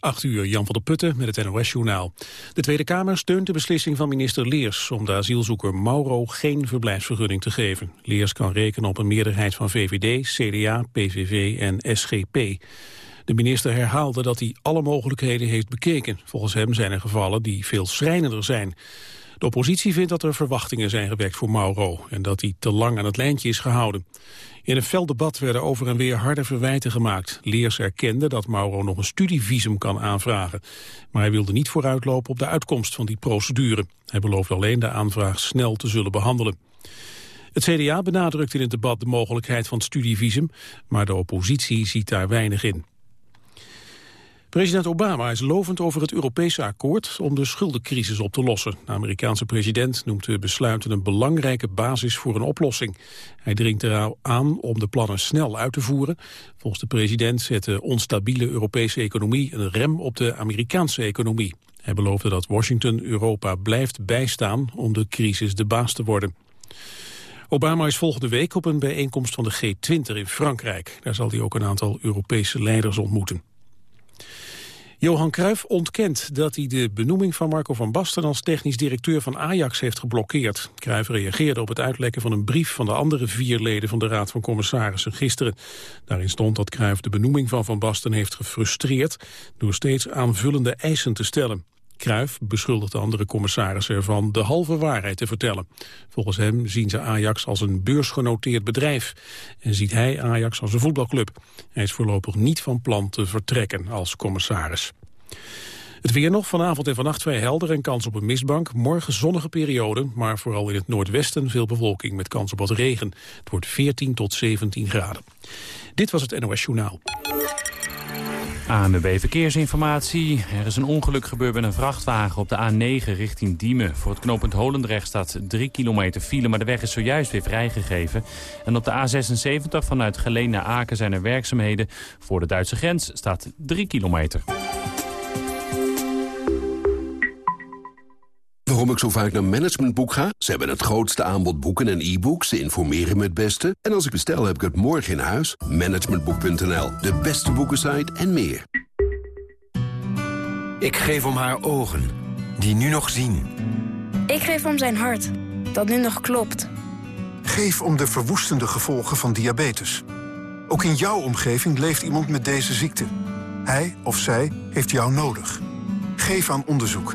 8 uur, Jan van der Putten met het NOS-journaal. De Tweede Kamer steunt de beslissing van minister Leers... om de asielzoeker Mauro geen verblijfsvergunning te geven. Leers kan rekenen op een meerderheid van VVD, CDA, PVV en SGP. De minister herhaalde dat hij alle mogelijkheden heeft bekeken. Volgens hem zijn er gevallen die veel schrijnender zijn. De oppositie vindt dat er verwachtingen zijn gewekt voor Mauro... en dat hij te lang aan het lijntje is gehouden. In een fel debat werden over en weer harde verwijten gemaakt. Leers erkende dat Mauro nog een studievisum kan aanvragen. Maar hij wilde niet vooruitlopen op de uitkomst van die procedure. Hij beloofde alleen de aanvraag snel te zullen behandelen. Het CDA benadrukt in het debat de mogelijkheid van het studievisum... maar de oppositie ziet daar weinig in. President Obama is lovend over het Europese akkoord om de schuldencrisis op te lossen. De Amerikaanse president noemt de besluiten een belangrijke basis voor een oplossing. Hij dringt eraan aan om de plannen snel uit te voeren. Volgens de president zet de onstabiele Europese economie een rem op de Amerikaanse economie. Hij beloofde dat Washington Europa blijft bijstaan om de crisis de baas te worden. Obama is volgende week op een bijeenkomst van de G20 in Frankrijk. Daar zal hij ook een aantal Europese leiders ontmoeten. Johan Cruijff ontkent dat hij de benoeming van Marco van Basten als technisch directeur van Ajax heeft geblokkeerd. Cruijff reageerde op het uitlekken van een brief van de andere vier leden van de Raad van Commissarissen gisteren. Daarin stond dat Cruijff de benoeming van Van Basten heeft gefrustreerd door steeds aanvullende eisen te stellen. Cruijff beschuldigt de andere commissarissen ervan de halve waarheid te vertellen. Volgens hem zien ze Ajax als een beursgenoteerd bedrijf en ziet hij Ajax als een voetbalclub. Hij is voorlopig niet van plan te vertrekken als commissaris. Het weer nog, vanavond en vannacht vrij helder en kans op een mistbank. Morgen zonnige periode, maar vooral in het noordwesten veel bewolking met kans op wat regen. Het wordt 14 tot 17 graden. Dit was het NOS Journaal. ANWB Verkeersinformatie. Er is een ongeluk gebeurd met een vrachtwagen op de A9 richting Diemen. Voor het knooppunt Holendrecht staat 3 kilometer file, maar de weg is zojuist weer vrijgegeven. En op de A76 vanuit Geleen naar Aken zijn er werkzaamheden. Voor de Duitse grens staat 3 kilometer. Waarom ik zo vaak naar Managementboek ga? Ze hebben het grootste aanbod boeken en e-books. Ze informeren me het beste. En als ik bestel, heb ik het morgen in huis. Managementboek.nl, de beste boekensite en meer. Ik geef om haar ogen, die nu nog zien. Ik geef om zijn hart, dat nu nog klopt. Geef om de verwoestende gevolgen van diabetes. Ook in jouw omgeving leeft iemand met deze ziekte. Hij of zij heeft jou nodig. Geef aan onderzoek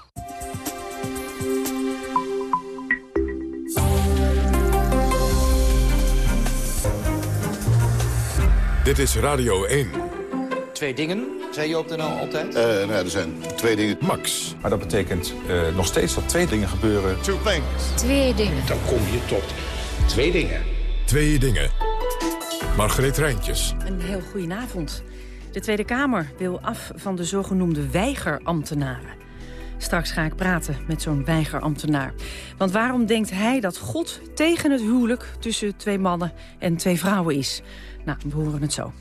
Dit is Radio 1. Twee dingen, zei je op de NL altijd? Uh, nou, er zijn twee dingen. Max. Maar dat betekent uh, nog steeds dat twee dingen gebeuren. Two things. Twee dingen. Dan kom je tot twee dingen. Twee dingen. Margreet Rijntjes. Een heel goedenavond. De Tweede Kamer wil af van de zogenoemde weigerambtenaren. Straks ga ik praten met zo'n weigerambtenaar. Want waarom denkt hij dat God tegen het huwelijk... tussen twee mannen en twee vrouwen is? Nou, we horen het zo.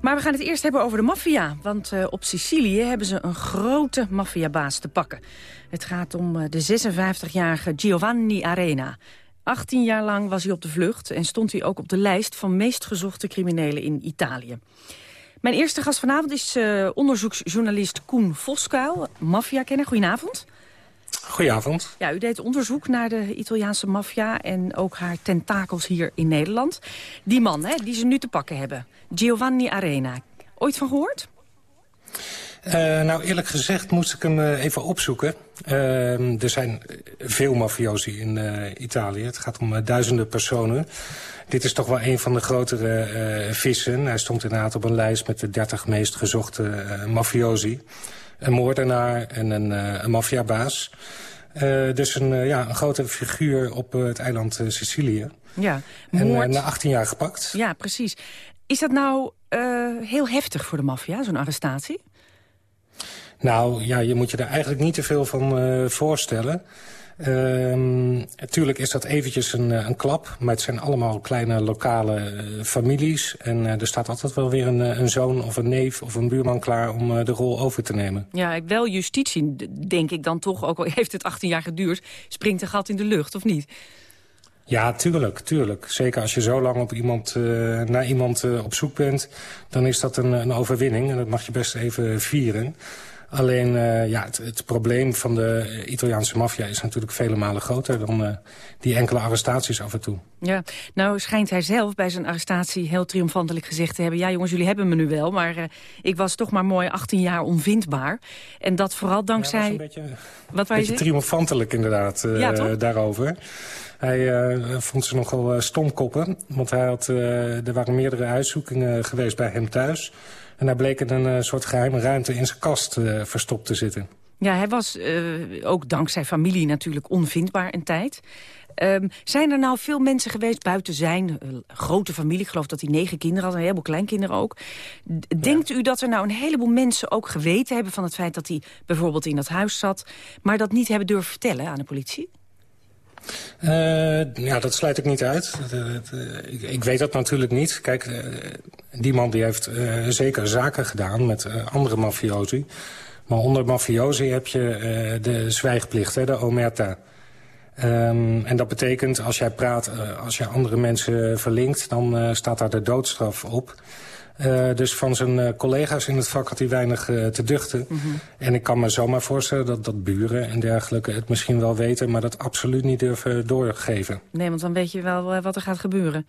Maar we gaan het eerst hebben over de maffia. Want uh, op Sicilië hebben ze een grote maffiabaas te pakken. Het gaat om uh, de 56-jarige Giovanni Arena. 18 jaar lang was hij op de vlucht en stond hij ook op de lijst van meest gezochte criminelen in Italië. Mijn eerste gast vanavond is uh, onderzoeksjournalist Koen Voskuil, maffiakenner. Goedenavond. Goedenavond. Ja, u deed onderzoek naar de Italiaanse maffia en ook haar tentakels hier in Nederland. Die man, hè, die ze nu te pakken hebben, Giovanni Arena. Ooit van gehoord? Uh, nou, eerlijk gezegd moest ik hem uh, even opzoeken. Uh, er zijn veel mafiosi in Italië. Het gaat om duizenden personen. Dit is toch wel een van de grotere vissen. Hij stond inderdaad op een lijst met de 30 meest gezochte mafiosi een moordenaar en een, een maffiabaas. Dus een, ja, een grote figuur op het eiland Sicilië. Ja, moord... En na 18 jaar gepakt. Ja, precies. Is dat nou heel heftig voor de maffia, zo'n arrestatie? Nou, ja, je moet je daar eigenlijk niet te veel van uh, voorstellen. Natuurlijk ehm, is dat eventjes een, eh, een, klap, maar het zijn allemaal kleine lokale uh, families. En uh, er staat altijd wel weer een, een, zoon of een neef of een buurman klaar om de rol over te nemen. Ja, wel justitie, denk ik dan toch, ook al heeft het 18 jaar geduurd, springt een gat in de lucht, of niet? Ja, tuurlijk, tuurlijk. Zeker als je zo lang op iemand, naar iemand op zoek bent... dan is dat een, een overwinning en dat mag je best even vieren. Alleen uh, ja, het, het, probleem van de Italiaanse maffia is natuurlijk vele malen groter dan uh, die enkele arrestaties af en toe. Ja, nou schijnt hij zelf bij zijn arrestatie heel triomfantelijk gezegd te hebben... ja jongens, jullie hebben me nu wel, maar uh, ik was toch maar mooi 18 jaar onvindbaar. En dat vooral dankzij... Ja, een beetje, Wat een beetje triomfantelijk inderdaad ja, daarover. Hij vond ze nogal stomkoppen, want hij had, er waren meerdere uitzoekingen geweest bij hem thuis... En daar bleek een uh, soort geheime ruimte in zijn kast uh, verstopt te zitten. Ja, hij was uh, ook dankzij familie natuurlijk onvindbaar een tijd. Um, zijn er nou veel mensen geweest buiten zijn grote familie? Ik geloof dat hij negen kinderen had, een heleboel kleinkinderen ook. Denkt u dat er nou een heleboel mensen ook geweten hebben... van het feit dat hij bijvoorbeeld in dat huis zat... maar dat niet hebben durven vertellen aan de politie? Uh, ja, dat sluit ik niet uit. ik, ik, weet dat natuurlijk niet. Kijk, die man die heeft zeker zaken gedaan met andere mafiosi. Maar onder mafiosi heb je de zwijgplicht, hè, de omerta. Um, en dat betekent, als jij praat, als je andere mensen verlinkt... dan staat daar de doodstraf op. Uh, dus van zijn uh, collega's in het vak had hij weinig uh, te duchten. Mm -hmm. En ik kan me zomaar voorstellen dat, dat buren en dergelijke het misschien wel weten... maar dat absoluut niet durven doorgeven. Nee, want dan weet je wel wat er gaat gebeuren.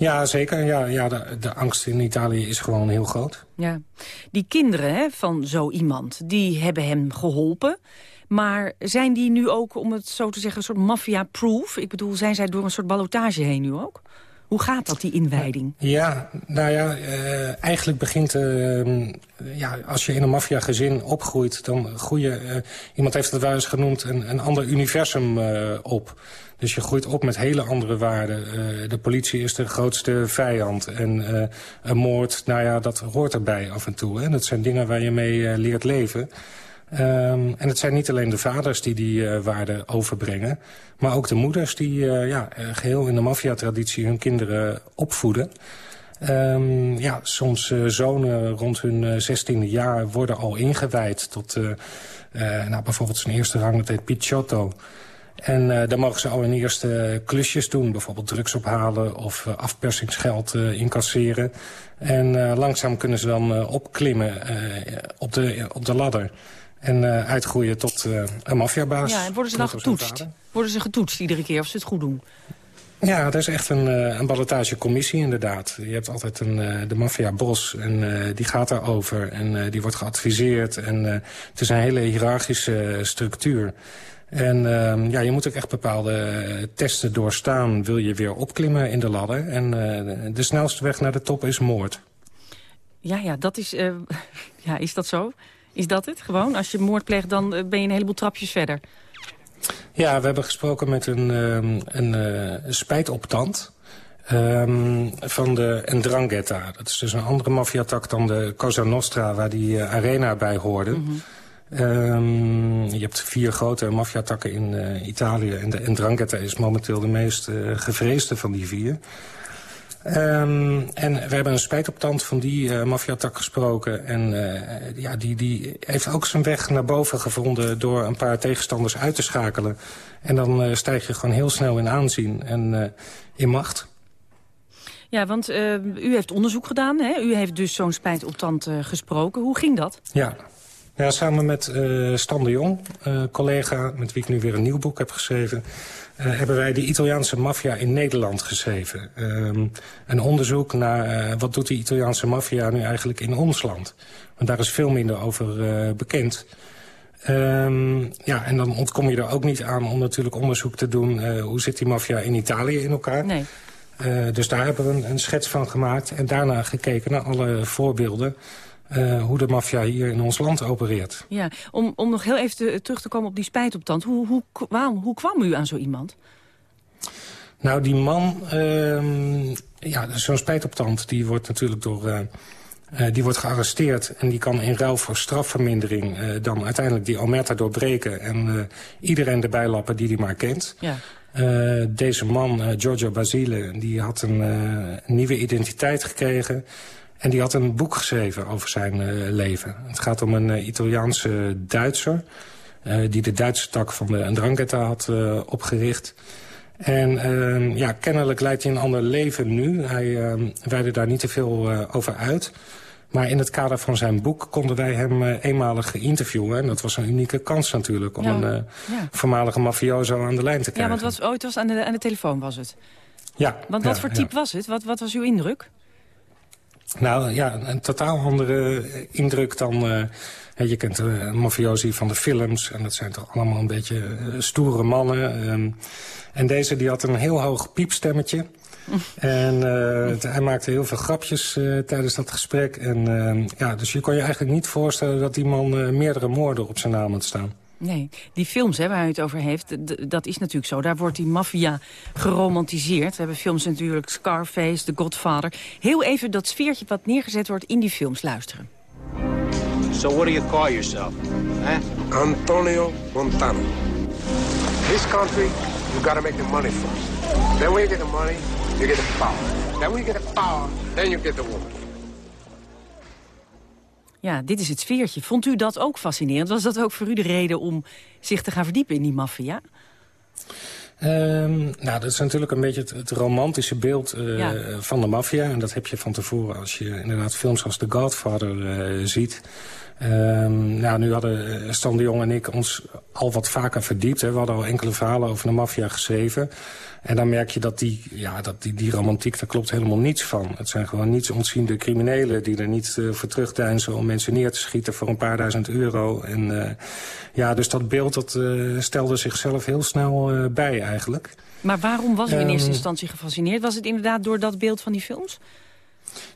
Ja, zeker. Ja, ja, de, de, angst in Italië is gewoon heel groot. Ja. Die kinderen hè, van zo iemand, die hebben hem geholpen. Maar zijn die nu ook, om het zo te zeggen, een soort maffia-proof? Ik bedoel, zijn zij door een soort ballotage heen nu ook? Hoe gaat dat, die inwijding? Ja, nou ja, uh, eigenlijk begint... Uh, ja, als je in een maffiagezin opgroeit, dan groei je... Uh, iemand heeft het wel eens genoemd, een, een ander universum op. Dus je groeit op met hele andere waarden. de politie is de grootste vijand. En een moord, nou ja, dat hoort erbij af en toe. Hè. Dat zijn dingen waar je mee leert leven... Um, en het zijn niet alleen de vaders die die uh, waarden overbrengen... maar ook de moeders die uh, ja, eh, geheel in de maffiatraditie hun kinderen opvoeden. Um, ja, soms uh, zonen rond hun zestiende jaar worden al ingewijd tot nou, bijvoorbeeld zijn eerste rang, dat heet Picciotto. En dan mogen ze al hun eerste klusjes doen, bijvoorbeeld drugs ophalen of afpersingsgeld incasseren. En langzaam kunnen ze dan opklimmen op, de, op de ladder. En uh, uitgroeien tot uh, een maffiabaas. Ja, en worden ze dan getoetst? Worden ze getoetst iedere keer of ze het goed doen? Ja, dat is echt een, uh, een ballotagecommissie inderdaad. Je hebt altijd een, de maffia-bos en die gaat daarover. En die wordt geadviseerd. En het is een hele hiërarchische structuur. En ehm, ja, je moet ook echt bepaalde testen doorstaan... wil je weer opklimmen in de ladder. En de snelste weg naar de top is moord. Ja, ja, dat is... ja, is dat zo? Is dat het gewoon? Als je moord pleegt, dan eh, ben je een heleboel trapjes verder. Ja, we hebben gesproken met een, um, een uh, spijtoptand... Um, van de Ndrangheta. Dat is dus een andere maffiatak dan de Cosa Nostra... waar die uh, arena bij hoorde. Mm -hmm. um, je hebt vier grote maffiatakken in uh, Italië... en de Ndrangheta is momenteel de meest uh, gevreesde van die vier... Um, en we hebben een spijtoptand van die uh, maffiatak gesproken. En uh, ja, die, die heeft ook zijn weg naar boven gevonden... door een paar tegenstanders uit te schakelen. En dan uh, stijg je gewoon heel snel in aanzien en in macht. Ja, want u heeft onderzoek gedaan. Hè? U heeft dus zo'n spijtoptand gesproken. Hoe ging dat? Ja, ja samen met Stan de Jong, collega... met wie ik nu weer een nieuw boek heb geschreven... Uh, hebben wij de Italiaanse maffia in Nederland geschreven. Um, een onderzoek naar uh, wat doet die Italiaanse maffia nu eigenlijk in ons land. Want daar is veel minder over uh, bekend. Um, ja, en dan ontkom je er ook niet aan om natuurlijk onderzoek te doen... hoe zit die maffia in Italië in elkaar. Nee. dus daar hebben we een, een schets van gemaakt. En daarna gekeken naar alle voorbeelden... Uh, hoe de maffia hier in ons land opereert. Ja, om, om nog heel even te, terug te komen op die spijtoptand. Hoe, hoe, waarom, hoe kwam u aan zo iemand? Nou, die man, uh, ja, zo'n spijtoptand, die wordt natuurlijk door uh, Uh, die wordt gearresteerd en die kan in ruil voor strafvermindering... Uh, dan uiteindelijk die omerta doorbreken... en uh, iedereen erbij lappen die hij maar kent. Ja. deze man, Giorgio Basile, die had een nieuwe identiteit gekregen... en die had een boek geschreven over zijn leven. Het gaat om een Italiaanse Duitser... die de Duitse tak van de Ndrangheta had opgericht... En uh, ja, kennelijk leidt hij een ander leven nu. Hij uh, wijde daar niet te veel over uit. Maar in het kader van zijn boek konden wij hem eenmalig interviewen. En dat was een unieke kans natuurlijk om ja. een ja. voormalige mafioso aan de lijn te krijgen. Ja, want wat, ooit was aan de, aan de telefoon was het. Ja. Want wat voor type was het? Wat, wat was uw indruk? Nou ja, een totaal andere indruk dan... Uh, je kent de mafiosi van de films en dat zijn toch allemaal een beetje stoere mannen. Um, en deze die had een heel hoog piepstemmetje. En uh, hij maakte heel veel grapjes uh, tijdens dat gesprek. En uh, ja, dus je kon je eigenlijk niet voorstellen dat die man meerdere moorden op zijn naam had staan. Nee, die films hè, waar hij het over heeft, dat is natuurlijk zo. Daar wordt die maffia geromantiseerd. We hebben films natuurlijk Scarface, The Godfather. Heel even dat sfeertje wat neergezet wordt in die films luisteren. So what do you call yourself? Eh? Antonio Montano. This country You gotta make the money first. Then when you get the money, you get the power. Then when you get the power, then you get the woman. Ja, dit is het sfeertje. Vond u dat ook fascinerend? Was dat ook voor u de reden om zich te gaan verdiepen in die maffia? Um, nou, dat is natuurlijk een beetje het, het romantische beeld uh, ja. van de maffia. En dat heb je van tevoren als je inderdaad films als The Godfather uh, ziet. Um, nou, nu hadden eh, Stan de Jong en ik ons al wat vaker verdiept. Hè. We hadden al enkele verhalen over de maffia geschreven. En dan merk je dat, die, ja, dat die, die romantiek, daar klopt helemaal niets van. Het zijn gewoon niets ontziende criminelen die er niet uh, voor terugdeinzen... om mensen neer te schieten voor een paar duizend euro. En uh, ja, dus dat beeld dat uh, stelde zichzelf heel snel bij eigenlijk. Maar waarom was u in eerste instantie gefascineerd? Was het inderdaad door dat beeld van die films?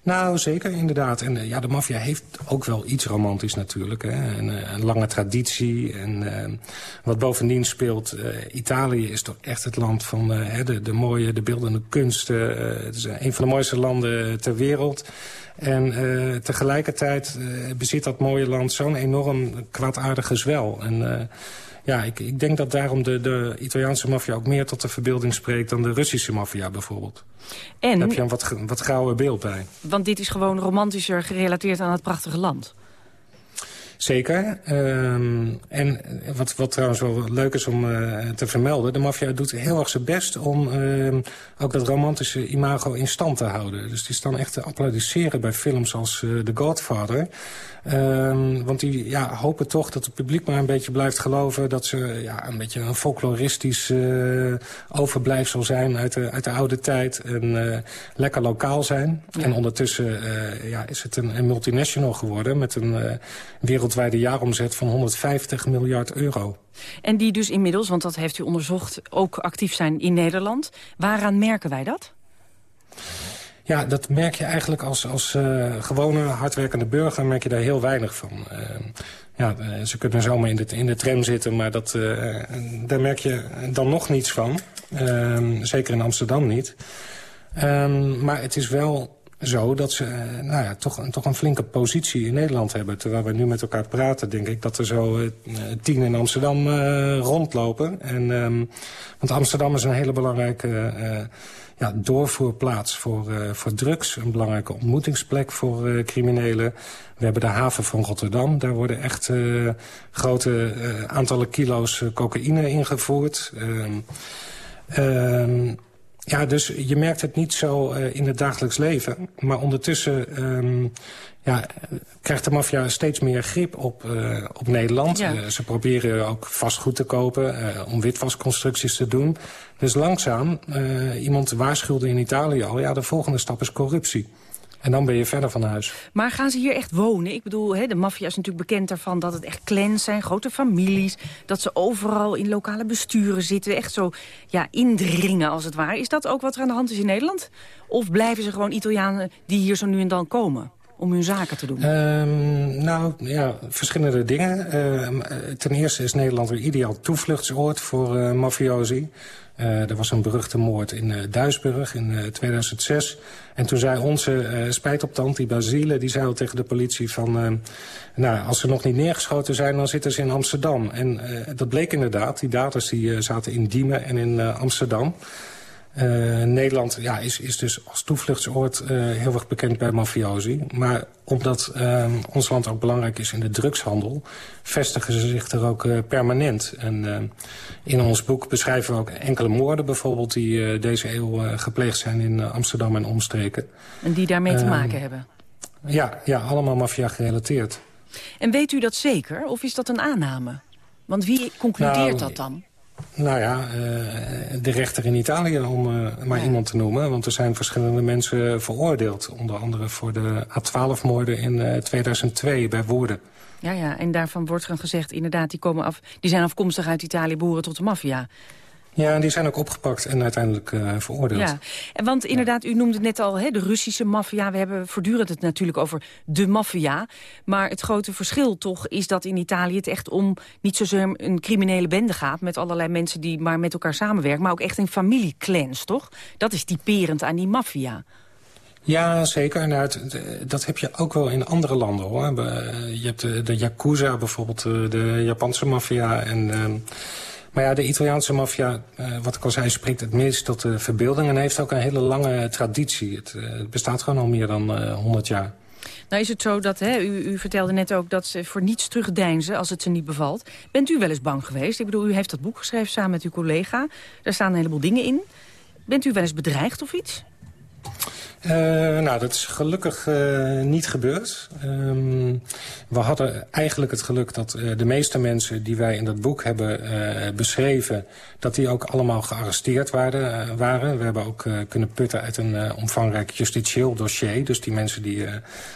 Nou, zeker, inderdaad. En uh, ja, de maffia heeft ook wel iets romantisch natuurlijk. Hè? Een, uh, een lange traditie. En uh, wat bovendien speelt, Italië is toch echt het land van de, de mooie, de beeldende kunsten. het is een van de mooiste landen ter wereld. En tegelijkertijd bezit dat mooie land zo'n enorm kwaadaardige zwel. En ja, ik, ik denk dat daarom de, de Italiaanse maffia ook meer tot de verbeelding spreekt... dan de Russische maffia bijvoorbeeld. En, Daar heb je een wat, wat beeld bij. Want dit is gewoon romantischer gerelateerd aan het prachtige land. Zeker. Um, en wat, wat trouwens wel leuk is om uh, te vermelden... de maffia doet heel erg zijn best om uh, ook dat romantische imago in stand te houden. Dus die staan echt te applaudisseren bij films als uh, The Godfather... Um, want die ja, hopen toch dat het publiek maar een beetje blijft geloven... dat ze ja, een beetje een folkloristisch uh, overblijfsel zijn uit de, uit de oude tijd. En uh, lekker lokaal zijn. Ja. En ondertussen uh, ja, is het een, een, multinational geworden... met een wereldwijde jaaromzet van 150 miljard euro. En die dus inmiddels, want dat heeft u onderzocht... ook actief zijn in Nederland. Waaraan merken wij dat? Ja, dat merk je eigenlijk als, als uh, gewone hardwerkende burger... merk je daar heel weinig van. Uh, ja, uh, ze kunnen zomaar in de, in de tram zitten, maar dat, daar merk je dan nog niets van. Ehm, zeker in Amsterdam niet. Um, maar het is wel zo dat ze nou ja, toch, toch een flinke positie in Nederland hebben. Terwijl we nu met elkaar praten, denk ik dat er zo tien in Amsterdam rondlopen. En, um, want Amsterdam is een hele belangrijke doorvoerplaats voor, uh, voor drugs. Een belangrijke ontmoetingsplek voor uh, criminelen. We hebben de haven van Rotterdam. Daar worden echt uh, grote aantallen kilo's cocaïne ingevoerd. Ehm, ja, dus je merkt het niet zo in het dagelijks leven. Maar ondertussen um, ja, krijgt de maffia steeds meer grip op, uh, op Nederland. Ja. Uh, ze proberen ook vastgoed te kopen, uh, om witwasconstructies te doen. Dus langzaam, iemand waarschuwde in Italië al... ja, de volgende stap is corruptie. En dan ben je verder van huis. Maar gaan ze hier echt wonen? Ik bedoel, hè, de maffia is natuurlijk bekend ervan dat het echt clans zijn, grote families. Dat ze overal in lokale besturen zitten, echt zo ja, indringen als het ware. Is dat ook wat er aan de hand is in Nederland? Of blijven ze gewoon Italianen die hier zo nu en dan komen? Om hun zaken te doen? Ehm, nou, ja, verschillende dingen. Ehm, ten eerste is Nederland een ideaal toevluchtsoord voor uh, mafiosi. Uh, er was een beruchte moord in uh, Duisburg in 2006. En toen zei onze spijtoptand, die Basile, die zei al tegen de politie van... Nou, als ze nog niet neergeschoten zijn, dan zitten ze in Amsterdam. En dat bleek inderdaad. Die daders die, zaten in Diemen en in Amsterdam. Uh, Nederland ja, is, is dus als toevluchtsoord uh, heel erg bekend bij mafiosi. Maar omdat uh, ons land ook belangrijk is in de drugshandel... vestigen ze zich er ook permanent. En in ons boek beschrijven we ook enkele moorden... bijvoorbeeld die deze eeuw gepleegd zijn in Amsterdam en omstreken. En die daarmee te maken hebben? Ja, ja allemaal maffia gerelateerd. En weet u dat zeker, of is dat een aanname? Want wie concludeert nou, dat dan? Nou ja, uh, de rechter in Italië, om uh, maar ja. iemand te noemen. Want er zijn verschillende mensen veroordeeld. Onder andere voor de A12-moorden in uh, 2002 bij Woerden. Ja, ja, en daarvan wordt dan gezegd, inderdaad, die, komen af, die zijn afkomstig uit Italië, behoren tot de maffia. Ja, die zijn ook opgepakt en uiteindelijk uh, veroordeeld. Ja, en want inderdaad, u noemde het net al, hè, de Russische maffia. We hebben voortdurend het natuurlijk over de maffia. Maar het grote verschil toch is dat in Italië het echt om... niet zozeer een criminele bende gaat met allerlei mensen die maar met elkaar samenwerken... maar ook echt een familieclans, toch? Dat is typerend aan die maffia. Ja, zeker. Nou, het, dat heb je ook wel in andere landen, hoor. Je hebt de, de Yakuza, bijvoorbeeld de Japanse maffia en... Uh, maar ja, de Italiaanse maffia, uh, wat ik al zei, spreekt het meest tot de verbeelding... en heeft ook een hele lange traditie. Het, uh, het bestaat gewoon al meer dan uh, 100 jaar. Nou is het zo dat, hè, u, u, vertelde net ook dat ze voor niets terugdeinzen als het ze niet bevalt. Bent u wel eens bang geweest? Ik bedoel, u heeft dat boek geschreven samen met uw collega. Daar staan een heleboel dingen in. Bent u wel eens bedreigd of iets? Uh, nou, dat is gelukkig uh, niet gebeurd. Um, we hadden eigenlijk het geluk dat uh, de meeste mensen die wij in dat boek hebben beschreven... dat die ook allemaal gearresteerd waren. waren. We hebben ook kunnen putten uit een omvangrijk justitieel dossier. Dus die mensen die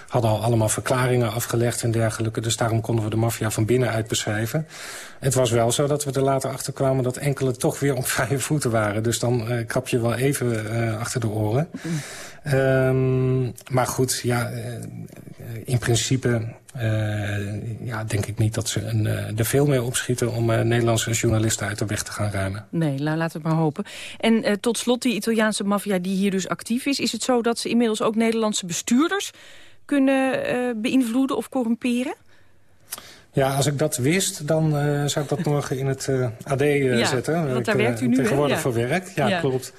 hadden al allemaal verklaringen afgelegd en dergelijke. Dus daarom konden we de maffia van binnenuit beschrijven. Het was wel zo dat we er later achter kwamen dat enkele toch weer op vrije voeten waren. Dus dan krap je wel even achter de oren. Um, maar goed, ja, uh, in principe uh, ja, denk ik niet dat ze een, uh, er veel mee opschieten... om Nederlandse journalisten uit de weg te gaan ruimen. Nee, laten we het maar hopen. En tot slot, die Italiaanse maffia die hier dus actief is... is het zo dat ze inmiddels ook Nederlandse bestuurders kunnen beïnvloeden of corrumperen? Ja, als ik dat wist, dan zou ik dat morgen in het AD ja, zetten. want daar ik, werkt u nu, Tegenwoordig ja. voor werk, ja, ja. klopt.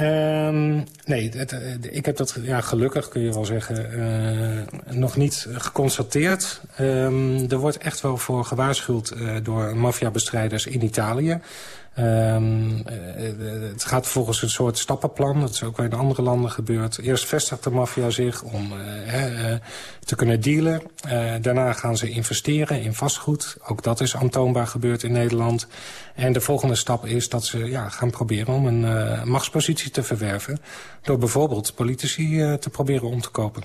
Um, nee, het, ik heb dat ja, gelukkig, kun je wel zeggen, uh, nog niet geconstateerd. Um, er wordt echt wel voor gewaarschuwd uh, door maffiabestrijders in Italië. Um, het gaat volgens een soort stappenplan. Dat is ook weer in andere landen gebeurd. Eerst vestigt de maffia zich om uh, te kunnen dealen. Daarna gaan ze investeren in vastgoed. Ook dat is aantoonbaar gebeurd in Nederland. En de volgende stap is dat ze ja, gaan proberen om een machtspositie te verwerven. Door bijvoorbeeld politici te proberen om te kopen.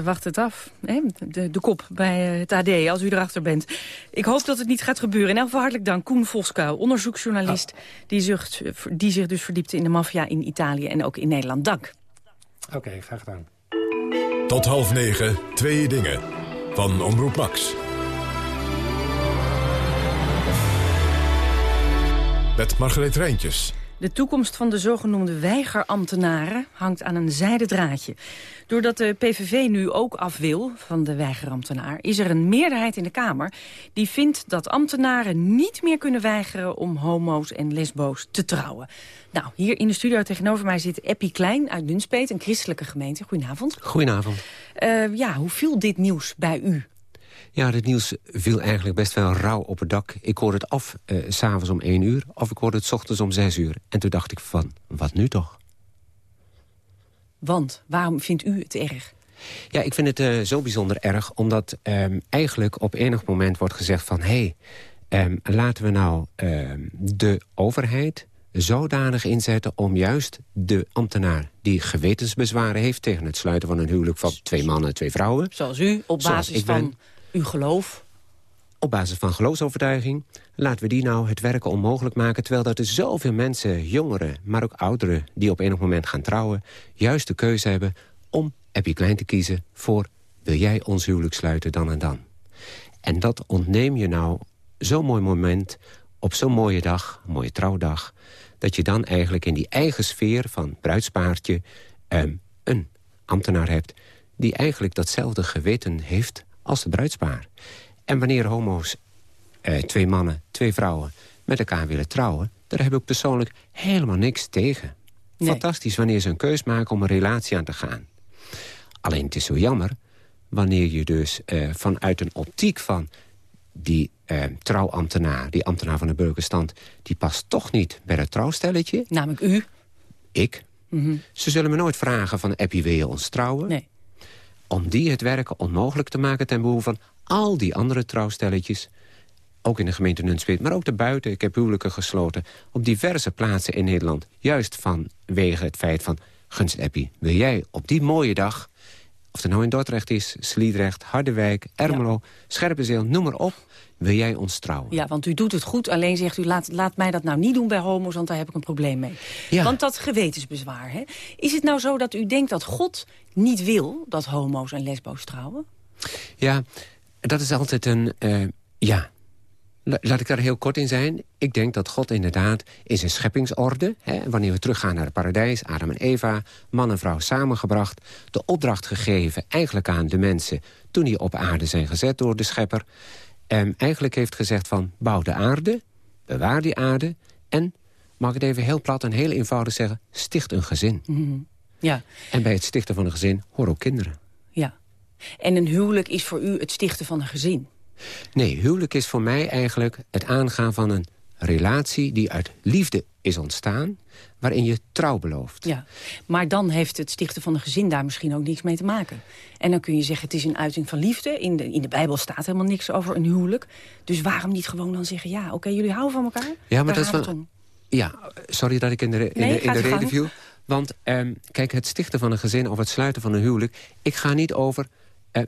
We wachten het af. Hè? De, de, kop bij het AD, als u erachter bent. Ik hoop dat het niet gaat gebeuren. In elk geval hartelijk dank. Koen Voskuil, onderzoeksjournalist... Ah. Die, zich, die zich dus verdiepte in de maffia in Italië en ook in Nederland. Dank. Oké, okay, graag gedaan. Tot half negen, twee dingen. Van Omroep Max. Met Margreet Rijntjes. De toekomst van de zogenoemde weigerambtenaren hangt aan een zijden draadje. Doordat de PVV nu ook af wil van de weigerambtenaar... is er een meerderheid in de Kamer die vindt dat ambtenaren niet meer kunnen weigeren... om homo's en lesbo's te trouwen. Nou, hier in de studio tegenover mij zit Eppie Klein uit Nunspeet, een christelijke gemeente. Goedenavond. Goedenavond. Uh, ja, hoe viel dit nieuws bij u? Ja, het nieuws viel eigenlijk best wel rauw op het dak. Ik hoorde het af uh, s'avonds om 1 uur of ik hoorde het s ochtends om 6 uur. En toen dacht ik van, wat nu toch? Want, waarom vindt u het erg? Ja, ik vind het uh, zo bijzonder erg, omdat um, eigenlijk op enig moment wordt gezegd van... hé, hey, um, laten we nou um, de overheid zodanig inzetten om juist de ambtenaar... die gewetensbezwaren heeft tegen het sluiten van een huwelijk van twee mannen, twee vrouwen... Zoals u, op basis van uw geloof? Op basis van geloofsovertuiging laten we die nou het werken onmogelijk maken... terwijl dat er zoveel mensen, jongeren, maar ook ouderen... die op enig moment gaan trouwen, juist de keuze hebben om Eppie Klein te kiezen voor wil jij ons huwelijk sluiten dan en dan? En dat ontneem je nou zo'n mooi moment op zo'n mooie dag, mooie trouwdag... dat je dan eigenlijk in die eigen sfeer van bruidspaardje... Ehm, een ambtenaar hebt die eigenlijk datzelfde geweten heeft als de bruidspaar. En wanneer homo's, eh, twee mannen, twee vrouwen... met elkaar willen trouwen, daar heb ik persoonlijk helemaal niks tegen. Fantastisch wanneer ze een keus maken om een relatie aan te gaan. Alleen het is zo jammer wanneer je dus eh, vanuit een optiek van die eh, trouwambtenaar, die ambtenaar van de burgerstand... die past toch niet bij het trouwstelletje. Namelijk u? Ik. Mhm. Ze zullen me nooit vragen van, Eppie, wil je ons trouwen? Nee. Om die het werken onmogelijk te maken ten behoeve van al die andere trouwstelletjes... ook in de gemeente Nunspeet, maar ook daarbuiten. Ik heb huwelijken gesloten op diverse plaatsen in Nederland. Juist vanwege het feit van, gunst Eppie, wil jij op die mooie dag of het nou in Dordrecht is, Sliedrecht, Harderwijk, Ermelo, Scherpenzeel, noem maar op. Wil jij ons trouwen? Ja, want u doet het goed. Alleen zegt u, laat, laat mij dat nou niet doen bij homo's... want daar heb ik een probleem mee. Ja. Want dat gewetensbezwaar, hè? Is het nou zo dat u denkt dat God niet wil... dat homo's en lesbo's trouwen? Ja, dat is altijd een... Uh, ja, Laat ik daar heel kort in zijn. Ik denk dat God inderdaad in zijn scheppingsorde... Hè, wanneer we teruggaan naar het paradijs, Adam en Eva... man en vrouw samengebracht, de opdracht gegeven... eigenlijk aan de mensen toen die op aarde zijn gezet door de schepper... en eigenlijk heeft gezegd van bouw de aarde, bewaar die aarde... en, mag ik het even heel plat en heel eenvoudig zeggen... sticht een gezin. Mhm. Ja. En bij het stichten van een gezin horen ook kinderen. Ja. En een huwelijk is voor u het stichten van een gezin? Nee, huwelijk is voor mij eigenlijk het aangaan van een relatie... die uit liefde is ontstaan, waarin je trouw belooft. Ja, maar dan heeft het stichten van een gezin daar misschien ook niks mee te maken. En dan kun je zeggen, het is een uiting van liefde. In de, in de Bijbel staat helemaal niks over een huwelijk. Dus waarom niet gewoon dan zeggen, ja, oké, jullie houden van elkaar? Ja, maar dat is wel... Ja, sorry dat ik in de, in de, in de reden viel. Want um, kijk, het stichten van een gezin of het sluiten van een huwelijk... ik ga niet over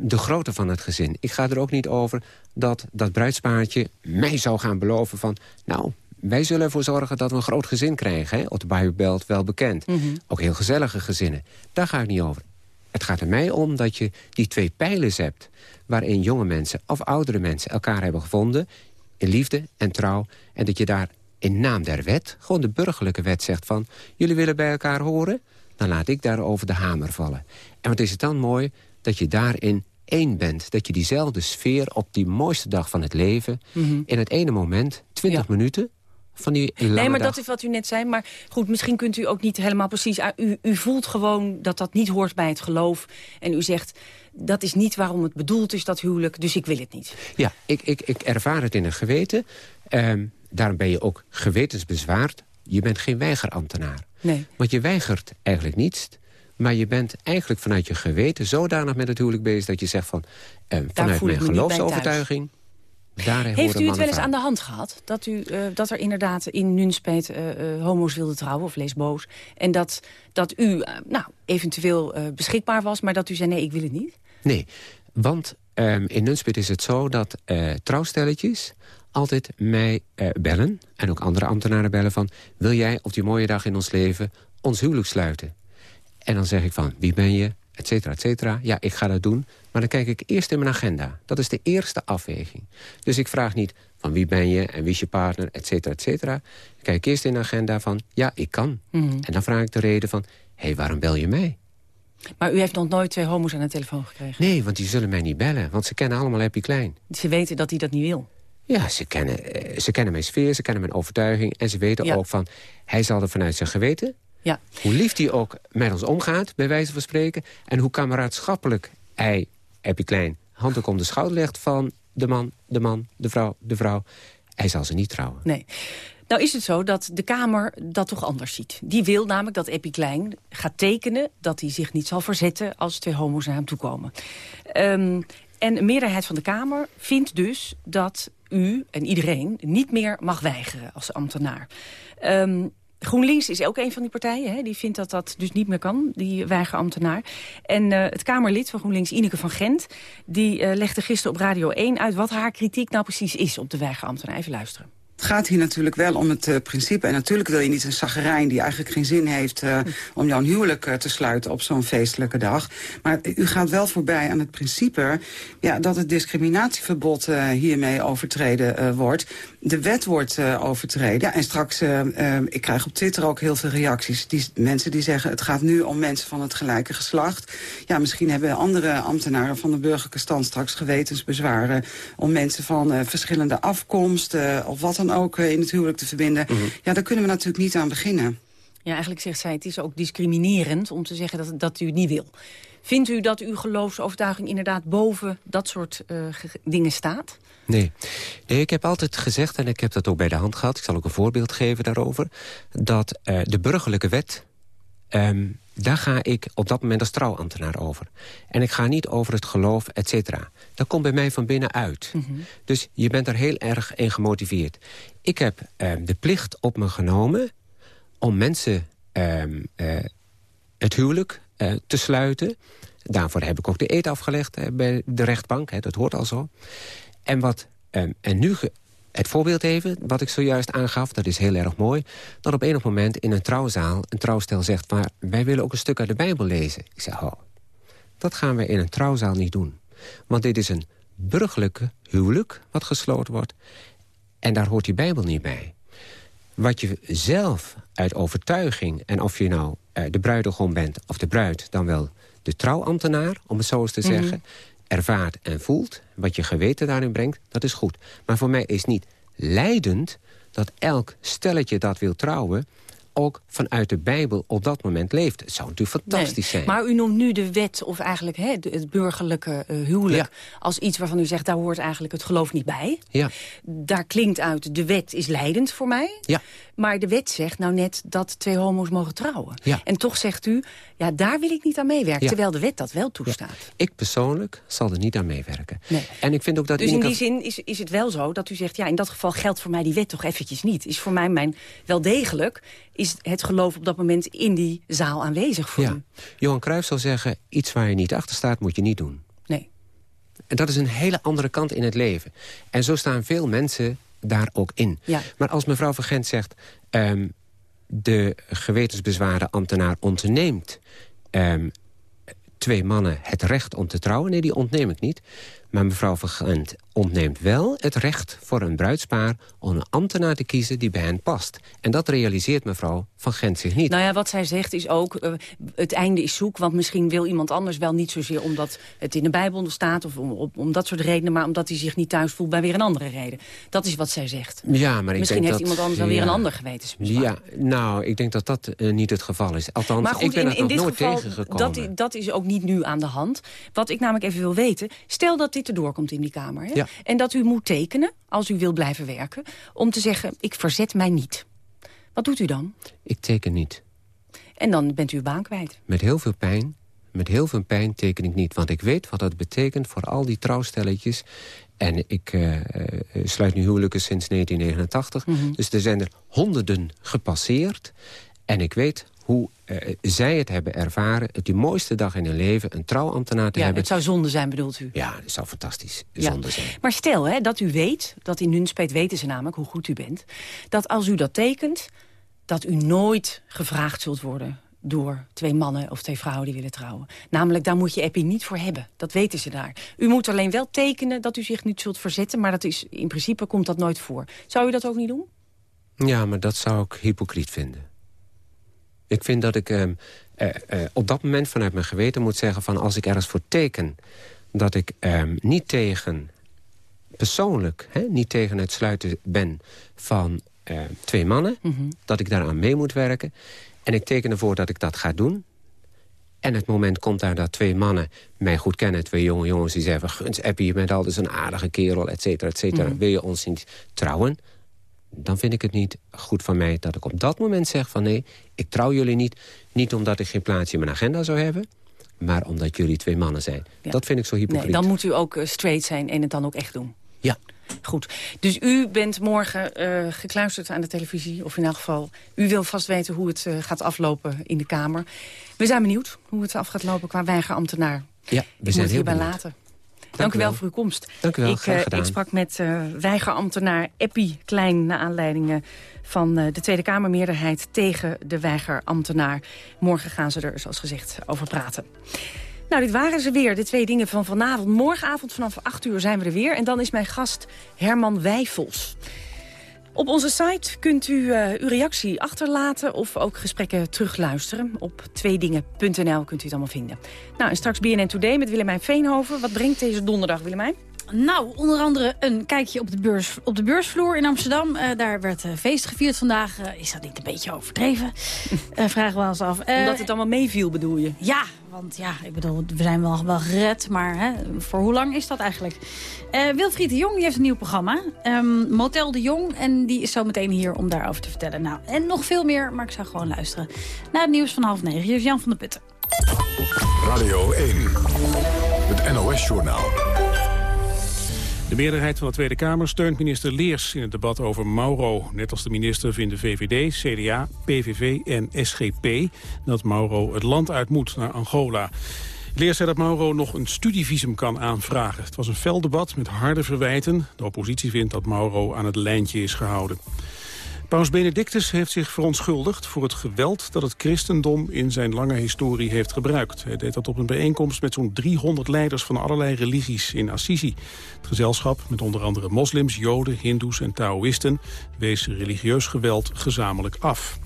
de grootte van het gezin. Ik ga er ook niet over dat dat bruidspaardje mij zou gaan beloven van... nou, wij zullen ervoor zorgen dat we een groot gezin krijgen. Hè? Op de Bijbelbelt wel bekend. Mhm. Ook heel gezellige gezinnen. Daar ga ik niet over. Het gaat er mij om dat je die twee pijlers hebt... waarin jonge mensen of oudere mensen elkaar hebben gevonden... in liefde en trouw. En dat je daar in naam der wet, gewoon de burgerlijke wet zegt van... jullie willen bij elkaar horen, dan laat ik daarover de hamer vallen. En wat is het dan mooi dat je daarin één bent. Dat je diezelfde sfeer op die mooiste dag van het leven... Mhm. in het ene moment, 20 minuten... Van die nee, maar dag. dat is wat u net zei. Maar goed, misschien kunt u ook niet helemaal precies... U, u voelt gewoon dat dat niet hoort bij het geloof. En u zegt, dat is niet waarom het bedoeld is, dat huwelijk. Dus ik wil het niet. Ja, ik, ik, ik ervaar het in een geweten. Ehm, daarom ben je ook gewetensbezwaard. Je bent geen weigerambtenaar. Nee. Want je weigert eigenlijk niets. Maar je bent eigenlijk vanuit je geweten zodanig met het huwelijk bezig... dat je zegt van, eh, vanuit mijn geloofsovertuiging... Heeft u het wel eens aan de hand gehad? Dat, u, uh, dat er inderdaad in Nunspeet uh, uh, homo's wilden trouwen of lesbo's. En dat, dat u nou, eventueel beschikbaar was, maar dat u zei nee, ik wil het niet? Nee, want um, in Nunspeet is het zo dat trouwstelletjes altijd mij bellen... en ook andere ambtenaren bellen van... wil jij op die mooie dag in ons leven ons huwelijk sluiten? En dan zeg ik van, wie ben je, et cetera, et cetera. Ja, ik ga dat doen, maar dan kijk ik eerst in mijn agenda. Dat is de eerste afweging. Dus ik vraag niet van wie ben je en wie is je partner, et cetera, et cetera. Ik kijk eerst in de agenda van, ja, ik kan. Mhm. En dan vraag ik de reden van, hé, hey, waarom bel je mij? Maar u heeft nog nooit twee homo's aan de telefoon gekregen? Nee, want die zullen mij niet bellen, want ze kennen allemaal Happy Klein. Ze weten dat hij dat niet wil? Ja, ze kennen, eh, ze kennen mijn sfeer, ze kennen mijn overtuiging... en ze weten Ja. ook van, hij zal er vanuit zijn geweten Ja. hoe lief hij ook met ons omgaat, bij wijze van spreken... en hoe kameraadschappelijk hij, Happy Klein, hand om de schouder legt... van de man, de man, de vrouw, de vrouw. Hij zal ze niet trouwen. Nee. Nou is het zo dat de Kamer dat toch anders ziet. Die wil namelijk dat Epi Klein gaat tekenen... dat hij zich niet zal verzetten als twee homo's naar hem toe komen. Ehm, en een meerderheid van de Kamer vindt dus dat u en iedereen... niet meer mag weigeren als ambtenaar. Ehm, GroenLinks is ook een van die partijen. Hè? Die vindt dat dat dus niet meer kan, die weigerambtenaar. En eh, het Kamerlid van GroenLinks, Ineke van Gent... die eh, legde gisteren op Radio 1 uit wat haar kritiek nou precies is op de weigerambtenaar. Even luisteren. Het gaat hier natuurlijk wel om het uh, principe. En natuurlijk wil je niet een zagerijn die eigenlijk geen zin heeft... Uh, om jouw huwelijk uh, te sluiten op zo'n feestelijke dag. Maar u gaat wel voorbij aan het principe... Ja, dat het discriminatieverbod hiermee overtreden wordt. De wet wordt overtreden. Ja, en straks, ik krijg op Twitter ook heel veel reacties. Die, mensen die zeggen, het gaat nu om mensen van het gelijke geslacht. Ja, misschien hebben andere ambtenaren van de burgerlijke stand... straks gewetensbezwaren om mensen van verschillende afkomst... of wat dan ook in het huwelijk te verbinden. Mhm. Ja, daar kunnen we natuurlijk niet aan beginnen. Ja, eigenlijk zegt zij, het is ook discriminerend om te zeggen dat, dat u het niet wil. Vindt u dat uw geloofsovertuiging inderdaad boven dat soort uh, dingen staat? Nee. nee, ik heb altijd gezegd, en ik heb dat ook bij de hand gehad... ik zal ook een voorbeeld geven daarover... dat uh, de burgerlijke wet Um, daar ga ik op dat moment als trouwambtenaar over. En ik ga niet over het geloof, et cetera. Dat komt bij mij van binnenuit. Mm -hmm. Dus je bent er heel erg in gemotiveerd. Ik heb um, de plicht op me genomen om mensen um, uh, het huwelijk uh, te sluiten. Daarvoor heb ik ook de eet afgelegd uh, bij de rechtbank. Hè, dat hoort al zo. En, wat, en nu het voorbeeld even, wat ik zojuist aangaf, dat is heel erg mooi... dat op enig moment in een trouwzaal een trouwstel zegt... maar wij willen ook een stuk uit de Bijbel lezen. Ik zeg, oh, dat gaan we in een trouwzaal niet doen. Want dit is een burgerlijke huwelijk wat gesloten wordt... en daar hoort die Bijbel niet bij. Wat je zelf uit overtuiging, en of je nou uh, de bruidegom bent of de bruid... dan wel de trouwambtenaar, om het zo eens te mm -hmm. zeggen ervaart en voelt... wat je geweten daarin brengt, dat is goed. Maar voor mij is niet leidend dat elk stelletje dat wil trouwen ook vanuit de Bijbel op dat moment leeft. Het zou natuurlijk fantastisch zijn. Maar u noemt nu de wet of eigenlijk hè, het burgerlijke uh, huwelijk... als iets waarvan u zegt, daar hoort eigenlijk het geloof niet bij. Ja. Daar klinkt uit, de wet is leidend voor mij. Ja. Maar de wet zegt nou net dat twee homo's mogen trouwen. Ja. En toch zegt u, ja, daar wil ik niet aan meewerken. Ja. Terwijl de wet dat wel toestaat. Ja. Ik persoonlijk zal er niet aan meewerken. Nee. En ik vind ook dat dus in die zin is, is het wel zo dat u zegt... ja, in dat geval geldt voor mij die wet toch eventjes niet. Is voor mij mijn, wel degelijk is het geloof op dat moment in die zaal aanwezig voor ja. u. Johan Cruijff zal zeggen, iets waar je niet achter staat moet je niet doen. Nee. En dat is een hele andere kant in het leven. En zo staan veel mensen daar ook in. Ja. Maar als mevrouw Vergent zegt... Um, de gewetensbezwaren ambtenaar ontneemt... Um, twee mannen het recht om te trouwen. Nee, die ontneem ik niet. Maar mevrouw Vergent ontneemt wel het recht voor een bruidspaar... om een ambtenaar te kiezen die bij hen past. En dat realiseert mevrouw Van Gent zich niet. Nou ja, wat zij zegt is ook, uh, het einde is zoek... want misschien wil iemand anders wel niet zozeer omdat het in de Bijbel staat... of om, om, om dat soort redenen, maar omdat hij zich niet thuis voelt... bij weer een andere reden. Dat is wat zij zegt. Ja, maar ik misschien denk heeft dat, iemand anders ja, wel weer een ander gewetensbezwaar. Ja, nou, ik denk dat dat uh, niet het geval is. Althans, maar goed, ik ben in, het in dit nooit geval, tegengekomen. Dat, dat is ook niet nu aan de hand. Wat ik namelijk even wil weten, stel dat dit erdoor komt in die Kamer... Hè? Ja. en dat u moet tekenen, als u wil blijven werken... om te zeggen, ik verzet mij niet. Wat doet u dan? Ik teken niet. En dan bent u uw baan kwijt. Met heel veel pijn. Met heel veel pijn teken ik niet. Want ik weet wat dat betekent voor al die trouwstelletjes. En ik uh, sluit nu huwelijken sinds 1989. Mhm. Mm -hmm. Dus er zijn er honderden gepasseerd. En ik weet hoe uh, zij het hebben ervaren... het die mooiste dag in hun leven, een trouwambtenaar te ja, hebben. het zou zonde zijn, bedoelt u? Ja, het zou fantastisch Ja. zonde zijn. Maar stel hè, dat u weet, dat in Nunspeet weten ze namelijk hoe goed u bent... dat als u dat tekent, dat u nooit gevraagd zult worden door twee mannen of twee vrouwen die willen trouwen. Namelijk, daar moet je EPI niet voor hebben. Dat weten ze daar. U moet alleen wel tekenen dat u zich niet zult verzetten... maar dat is, in principe komt dat nooit voor. Zou u dat ook niet doen? Ja, maar dat zou ik hypocriet vinden. Ik vind dat ik uh, uh, uh, op dat moment vanuit mijn geweten moet zeggen... van als ik ergens voor teken dat ik ehm, niet tegen... persoonlijk, hè, niet tegen het sluiten ben van twee mannen... Mhm. dat ik daaraan mee moet werken... En ik teken ervoor dat ik dat ga doen. En het moment komt daar dat twee mannen mij goed kennen. Twee jonge jongens die zeggen... Guns, Appie, je bent altijd een aardige kerel, et cetera, et cetera. Mhm. Wil je ons niet trouwen? Dan vind ik het niet goed van mij dat ik op dat moment zeg van... nee, ik trouw jullie niet. Niet omdat ik geen plaatsje in mijn agenda zou hebben... maar omdat jullie twee mannen zijn. Ja. Dat vind ik zo hypocriet. Nee, dan moet u ook uh, straight zijn en het dan ook echt doen. Ja. Goed. Dus u bent morgen uh, gekluisterd aan de televisie. Of in elk geval, u wil vast weten hoe het uh, gaat aflopen in de Kamer. We zijn benieuwd hoe het af gaat lopen qua weigerambtenaar. Ja, we Ik zijn heel hierbij benieuwd. laten. Dank, u wel voor uw komst. Dank u wel, ik, eh, ik sprak met uh, weigerambtenaar Eppie Klein... naar aanleiding uh, van de Tweede Kamermeerderheid tegen de weigerambtenaar. Morgen gaan ze er, zoals gezegd, over praten. Nou, dit waren ze weer, de twee dingen van vanavond. Morgenavond vanaf 8 uur zijn we er weer. En dan is mijn gast Herman Wijfels. Op onze site kunt u uh, uw reactie achterlaten of ook gesprekken terugluisteren. Op tweedingen.nl kunt u het allemaal vinden. Nou, en straks BNN Today met Willemijn Veenhoven. Wat brengt deze donderdag, Willemijn? Nou, onder andere een kijkje op de, beurs, op de beursvloer in Amsterdam. Uh, daar werd uh, feest gevierd vandaag. Uh, is dat niet een beetje overdreven? vragen we ons af. Omdat het allemaal meeviel, bedoel je? Ja, want ja, ik bedoel, we zijn wel, wel gered. Maar hè, voor hoe lang is dat eigenlijk? Wilfried de Jong die heeft een nieuw programma. Um, Motel de Jong. En die is zo meteen hier om daarover te vertellen. Nou, en nog veel meer, maar ik zou gewoon luisteren. Naar het nieuws van half negen. Hier is Jan van der Putten. Radio 1. Het NOS-journaal. De meerderheid van de Tweede Kamer steunt minister Leers in het debat over Mauro. Net als de minister vinden VVD, CDA, PVV en SGP dat Mauro het land uit moet naar Angola. Leers zei dat Mauro nog een studievisum kan aanvragen. Het was een fel debat met harde verwijten. De oppositie vindt dat Mauro aan het lijntje is gehouden. Paus Benedictus heeft zich verontschuldigd voor het geweld dat het christendom in zijn lange historie heeft gebruikt. Hij deed dat op een bijeenkomst met zo'n 300 leiders van allerlei religies in Assisi. Het gezelschap, met onder andere moslims, joden, hindoes en taoïsten, wees religieus geweld gezamenlijk af.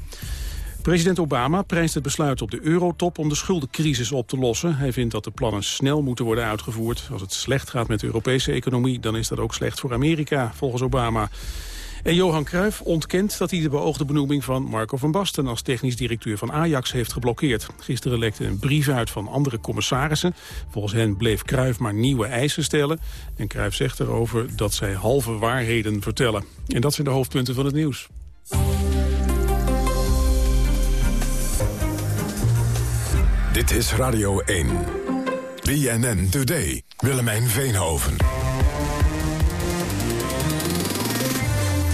President Obama prijst het besluit op de eurotop om de schuldencrisis op te lossen. Hij vindt dat de plannen snel moeten worden uitgevoerd. Als het slecht gaat met de Europese economie, dan is dat ook slecht voor Amerika, volgens Obama. En Johan Cruijff ontkent dat hij de beoogde benoeming van Marco van Basten als technisch directeur van Ajax heeft geblokkeerd. Gisteren lekte een brief uit van andere commissarissen. Volgens hen bleef Cruijff maar nieuwe eisen stellen. En Cruijff zegt erover dat zij halve waarheden vertellen. En dat zijn de hoofdpunten van het nieuws. Dit is Radio 1. BNN Today. Willemijn Veenhoven.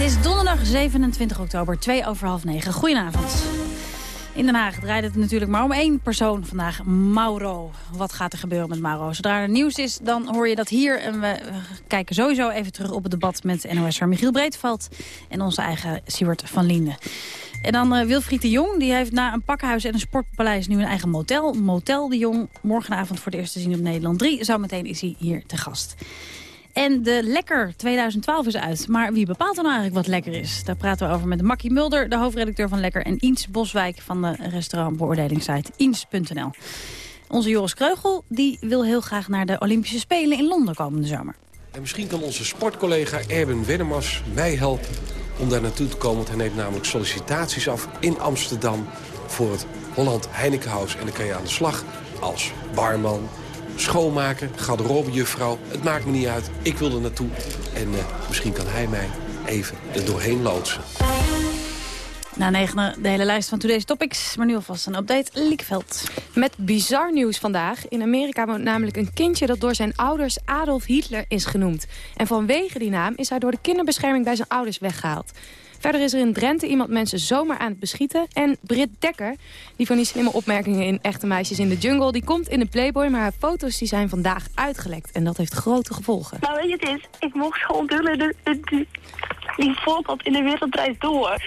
Is donderdag 27 oktober, 2 over half 9. Goedenavond. In Den Haag draait het natuurlijk maar om één persoon vandaag, Mauro. Wat gaat er gebeuren met Mauro? Zodra er nieuws is, dan hoor je dat hier. En we kijken sowieso even terug op het debat met NOS'er Michiel Breedveld... en onze eigen Siewert van Linden. En dan uh, Wilfried de Jong, die heeft na een pakkenhuis en een sportpaleis nu een eigen motel. Motel de Jong, morgenavond voor het eerst te zien op Nederland 3. Zometeen is hij hier te gast. En de Lekker 2012 is uit. Maar wie bepaalt dan eigenlijk wat lekker is? Daar praten we over met Makkie Mulder, de hoofdredacteur van Lekker... en Iens Boswijk van de restaurantbeoordelingssite Iens.nl. Onze Joris Kreugel die wil heel graag naar de Olympische Spelen in Londen komende zomer. En misschien kan onze sportcollega Erwin Wennemars mij helpen om daar naartoe te komen. Want hij neemt namelijk sollicitaties af in Amsterdam voor het Holland Heinekenhuis. En dan kan je aan de slag als barman, schoonmaker, garderobejuffrouw. Het maakt me niet uit. Ik wil er naartoe. En uh, misschien kan hij mij even er doorheen loodsen. Na negenen de hele lijst van Today's Topics. Maar nu alvast een update. Liekveld. Met bizar nieuws vandaag. In Amerika woont namelijk een kindje dat door zijn ouders Adolf Hitler is genoemd. En vanwege die naam is hij door de kinderbescherming bij zijn ouders weggehaald. Verder is er in Drenthe iemand mensen zomaar aan het beschieten. En Britt Dekker, die van die slimme opmerkingen in Echte Meisjes in de Jungle... die komt in de Playboy, maar haar foto's die zijn vandaag uitgelekt. En dat heeft grote gevolgen. Nou, weet je het is? Ik mocht gewoon dullen die, voorkant in de wereldreis door.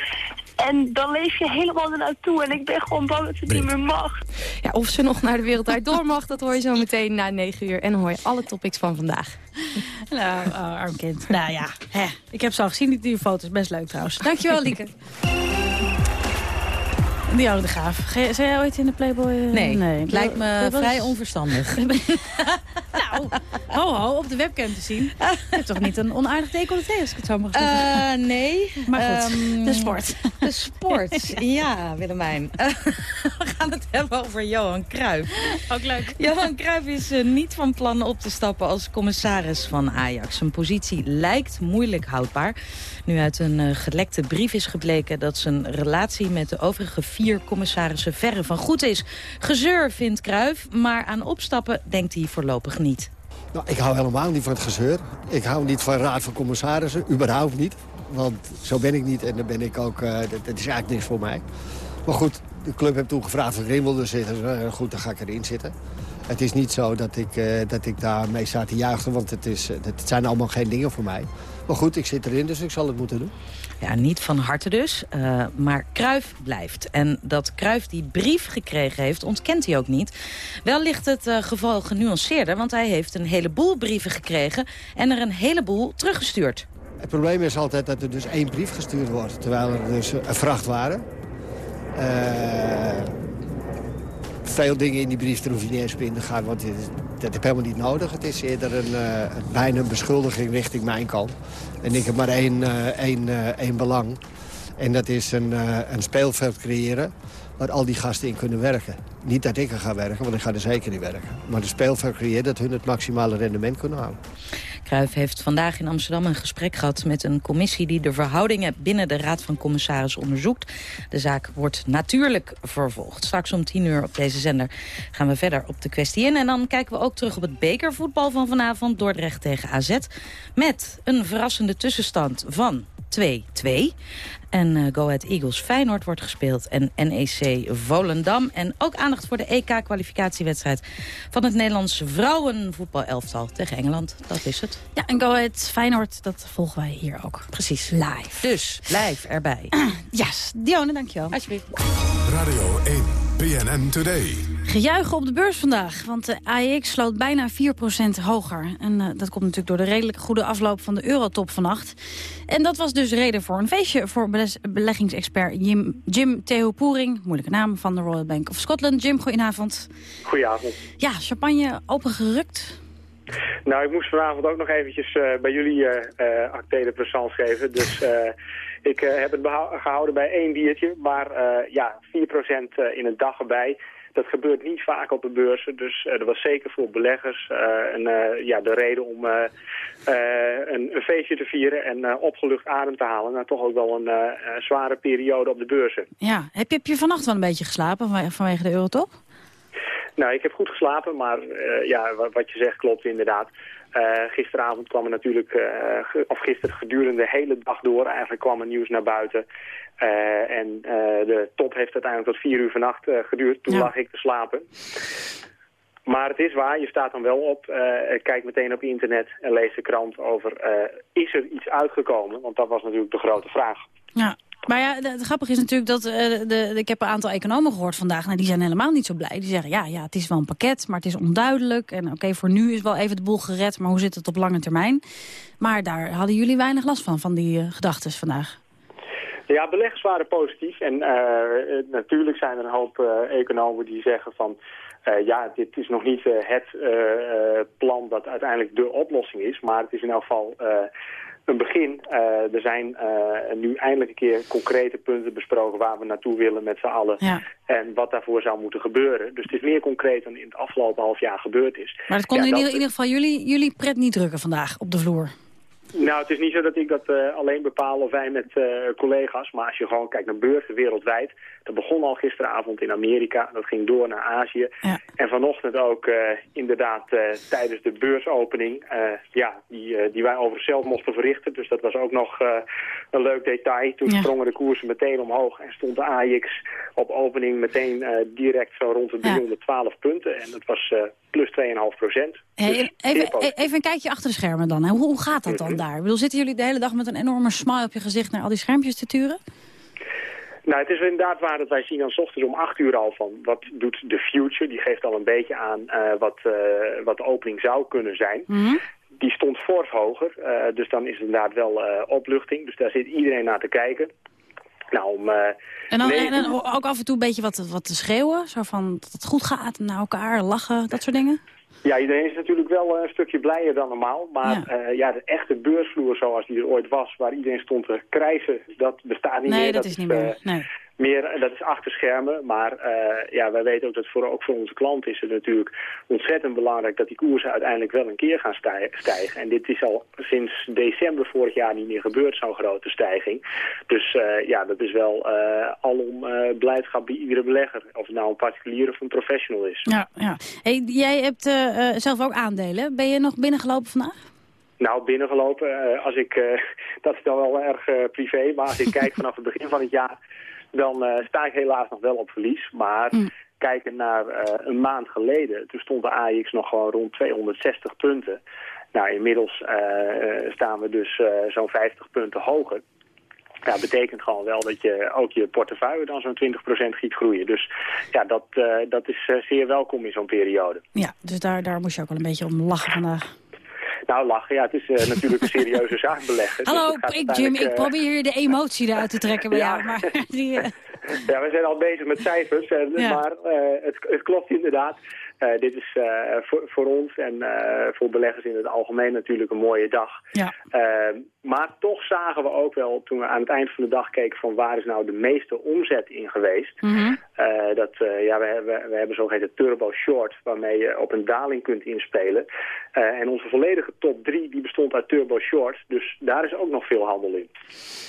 En dan leef je helemaal ernaartoe. En ik ben gewoon bang dat het niet meer mag. Ja, of ze nog naar de wereldrijd door mag, dat hoor je zo meteen na 9 uur. En dan hoor je alle topics van vandaag. Nou, oh, arm kind. Nou ja, hè. ik heb ze al gezien, die, die foto's. Best leuk trouwens. Dankjewel, Lieke. Die oude gaaf. Zei jij ooit in de Playboy? Uh, nee, lijkt me vrij onverstandig. nou, ho ho, op de webcam te zien. Je hebt toch niet een onaardig decolleté, als ik het zo mag zeggen? Uh, nee. Maar goed, um, de sport. De sport, ja, Willemijn. Uh, we gaan het hebben over Johan Cruijff. Ook leuk. Johan Cruijff is uh, niet van plan op te stappen als commissaris van Ajax. Zijn positie lijkt moeilijk houdbaar. Nu uit een gelekte brief is gebleken dat zijn relatie met de overige vier commissarissen verre van goed is. Gezeur vindt Cruijff, maar aan opstappen denkt hij voorlopig niet. Nou, ik hou helemaal niet van het gezeur. Ik hou niet van raad van commissarissen, überhaupt niet. Want zo ben ik niet en dan ben ik ook, uh, dat, is eigenlijk niks voor mij. Maar goed, de club heeft toen gevraagd of ik erin wilde zitten. Uh, goed, dan ga ik erin zitten. Het is niet zo dat ik, uh, dat ik daarmee sta te juichen, want het, is, het zijn allemaal geen dingen voor mij. Maar goed, ik zit erin, dus ik zal het moeten doen. Ja, niet van harte dus, uh, maar Kruif blijft. En dat Kruif die brief gekregen heeft, ontkent hij ook niet. Wel ligt het uh, geval genuanceerder, want hij heeft een heleboel brieven gekregen... en er een heleboel teruggestuurd. Het probleem is altijd dat er dus één brief gestuurd wordt... terwijl er dus een vracht waren. Uh, veel dingen in die brief, daar hoef je niet eens in te gaan... want dat heb helemaal niet nodig. Het is eerder een, uh, bijna een beschuldiging richting mijn kant. En ik heb maar één, uh, één, één belang. En dat is een, een speelveld creëren waar al die gasten in kunnen werken. Niet dat ik er ga werken, want ik ga er zeker niet werken. Maar de speelveld creëren dat hun het maximale rendement kunnen houden. Kruijf heeft vandaag in Amsterdam een gesprek gehad met een commissie die de verhoudingen binnen de Raad van Commissarissen onderzoekt. De zaak wordt natuurlijk vervolgd. Straks om tien uur op deze zender gaan we verder op de kwestie in. En dan kijken we ook terug op het bekervoetbal van vanavond, Dordrecht tegen AZ. Met een verrassende tussenstand van 2-2. En uh, Go Ahead Eagles Feyenoord wordt gespeeld. En NEC Volendam. En ook aandacht voor de EK-kwalificatiewedstrijd van het Nederlandse vrouwenvoetbalelftal tegen Engeland. Dat is het. Ja, en Go Ahead Feyenoord, dat volgen wij hier ook. Precies. Live. Dus, blijf erbij. yes, Dionne, dankjewel. Alsjeblieft. Radio 1, PNN Today. Gejuichen op de beurs vandaag, want de AEX sloot bijna 4% hoger. En uh, dat komt natuurlijk door de redelijk goede afloop van de eurotop vannacht. En dat was dus reden voor een feestje voor beleggingsexpert Jim, Jim Theo Poering. Moeilijke naam van de Royal Bank of Scotland. Jim, goedenavond. Goedenavond. Ja, champagne opengerukt. Nou, ik moest vanavond ook nog eventjes uh, bij jullie uh, uh, acte de présence geven. Dus ik heb het gehouden bij één biertje. Maar ja, 4% in een dag erbij. Dat gebeurt niet vaak op de beurzen, dus uh, dat was zeker voor beleggers een, uh, ja, de reden om een, een, feestje te vieren en opgelucht adem te halen. Nou, toch ook wel een zware periode op de beurzen. Ja, heb je, heb je vannacht wel een beetje geslapen vanwege de eurotop? Nou, ik heb goed geslapen, maar ja, wat je zegt klopt inderdaad. Uh, gisteravond kwam er natuurlijk, uh, of gisteren gedurende de hele dag door, eigenlijk kwam er nieuws naar buiten. Uh, en de top heeft uiteindelijk tot vier uur vannacht geduurd. Toen ja. lag ik te slapen. Maar het is waar, je staat dan wel op, kijk meteen op internet en lees de krant over, is er iets uitgekomen? Want dat was natuurlijk de grote vraag. Ja, maar ja, het grappige is natuurlijk dat, de, de, ik heb een aantal economen gehoord vandaag, nou, die zijn helemaal niet zo blij. Die zeggen, ja, ja het is wel een pakket, maar het is onduidelijk. En oké, voor nu is wel even de boel gered, maar hoe zit het op lange termijn? Maar daar hadden jullie weinig last van, van die uh, gedachten vandaag. Ja, beleggers waren positief. En uh, natuurlijk zijn er een hoop economen die zeggen van... Uh, ja, dit is nog niet het plan dat uiteindelijk de oplossing is. Maar het is in elk geval een begin. Uh, er zijn uh, nu eindelijk een keer concrete punten besproken waar we naartoe willen met z'n allen. Ja. En wat daarvoor zou moeten gebeuren. Dus het is meer concreet dan in het afgelopen half jaar gebeurd is. Maar het kon ja, in, dat... ieder, in ieder geval jullie, jullie pret niet drukken vandaag op de vloer. Nou, het is niet zo dat ik dat uh, alleen bepaal of wij met uh, collega's. Maar als je gewoon kijkt naar beurzen wereldwijd. Dat begon al gisteravond in Amerika. Dat ging door naar Azië. Ja. En vanochtend ook uh, inderdaad tijdens de beursopening. ja, die, die wij over zelf mochten verrichten. Dus dat was ook nog een leuk detail. Toen Ja. sprongen de koersen meteen omhoog. En stond de AX op opening meteen direct zo rond de Ja. 312 punten. En dat was plus 2,5 procent. Hey, Dus even, even een kijkje achter de schermen dan. Hoe, hoe gaat dat dan daar? Ik bedoel, zitten jullie de hele dag met een enorme smile op je gezicht... naar al die schermpjes te turen? Nou, het is inderdaad waar dat wij zien dan 's ochtends om 8 uur al van wat doet de future. Die geeft al een beetje aan eh, wat, eh, wat de opening zou kunnen zijn. Mhm. Die stond fors hoger, eh, dus dan is het inderdaad wel opluchting. Dus daar zit iedereen naar te kijken. Nou, om... eh, En dan, en dan ook af en toe een beetje wat, wat te schreeuwen. Zo van dat het goed gaat, naar elkaar, lachen, dat soort dingen. Ja, iedereen is natuurlijk wel een stukje blijer dan normaal. Maar ja, ja de echte beursvloer zoals die er ooit was, waar iedereen stond te krijsen, dat bestaat niet Nee, meer. dat is niet eh, meer. Nee. Meer, dat is achter schermen. Maar eh, ja, wij weten ook dat voor, ook voor onze klanten is het natuurlijk ontzettend belangrijk dat die koersen uiteindelijk wel een keer gaan stij- stijgen. En dit is al sinds december vorig jaar niet meer gebeurd, zo'n grote stijging. Dus eh, ja, dat is wel eh, alom blijdschap bij iedere belegger. Of het nou een particulier of een professional is. Ja, ja. Hey, jij hebt zelf ook aandelen. Ben je nog binnengelopen vandaag? Nou, binnengelopen, als ik, dat is dan wel erg privé, maar als ik kijk vanaf het begin van het jaar, dan eh, sta ik helaas nog wel op verlies. Maar kijken naar eh, een maand geleden, toen stond de AX nog gewoon rond 260 punten. Nou, inmiddels uh, staan we dus zo'n 50 punten hoger. Ja, betekent gewoon wel dat je ook je portefeuille dan zo'n 20% giet groeien. Dus ja, dat, dat is zeer welkom in zo'n periode. Ja, dus daar, daar moest je ook wel een beetje om lachen vandaag. Nou, lachen, ja, het is uh, natuurlijk een serieuze zaak beleggen. Hallo, dus ik, Jim, ik probeer de emotie eruit te trekken bij ja. jou. Maar die, uh... Ja, we zijn al bezig met cijfers, ja. maar het, het klopt inderdaad. Uh, dit is uh, voor, voor, ons en uh, voor beleggers in het algemeen natuurlijk een mooie dag. Ja. Maar toch zagen we ook wel, toen we aan het eind van de dag keken... van waar is nou de meeste omzet in geweest. Mm -hmm. dat, ja, we hebben, we hebben zogeheten turbo short, waarmee je op een daling kunt inspelen. en onze volledige top 3 die bestond uit turbo short. Dus daar is ook nog veel handel in.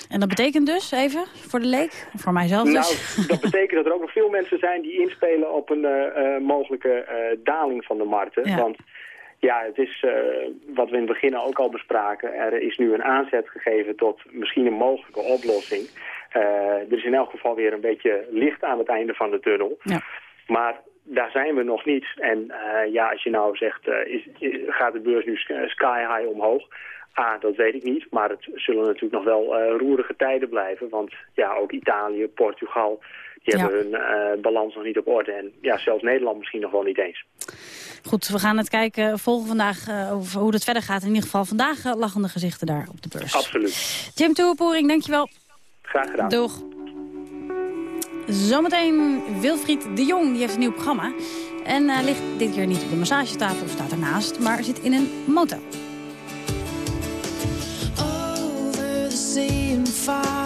En dat betekent dus, even, voor de leek, voor mijzelf dus... Nou, dat betekent dat er ook nog veel mensen zijn die inspelen op een mogelijke daling van de markten. Ja. Want ja, het is uh, wat we in het begin ook al bespraken. Er is nu een aanzet gegeven tot misschien een mogelijke oplossing. Uh, er is in elk geval weer een beetje licht aan het einde van de tunnel. Ja. Maar daar zijn we nog niet. En uh, ja, als je nou zegt, is, gaat de beurs nu sky high omhoog? Ah, dat weet ik niet. Maar het zullen natuurlijk nog wel roerige tijden blijven. Want ja, ook Italië, Portugal... Die hebben hun uh, balans nog niet op orde. En ja, zelfs Nederland misschien nog wel niet eens. Goed, we gaan het kijken, volgen vandaag uh, over hoe het verder gaat. In ieder geval vandaag uh, lachende gezichten daar op de beurs. Absoluut. Jim Toepoering, dankjewel. Graag gedaan. Doeg. Zometeen Wilfried de Jong, die heeft een nieuw programma. En ligt dit keer niet op de massagetafel of staat ernaast, maar zit in een motel. Over the sea and far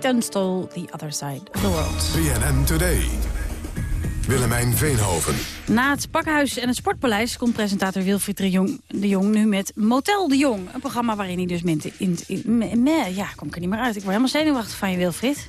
Tunstall, The Other Side of the World. BNN Today. Willemijn Veenhoven. Na het Pakhuis en het Sportpaleis komt presentator Wilfried de Jong, de Jong nu met Motel de Jong. Een programma waarin hij dus mint in, in, me- me- ja, kom ik er niet meer uit. Ik word helemaal zenuwachtig van je Wilfried.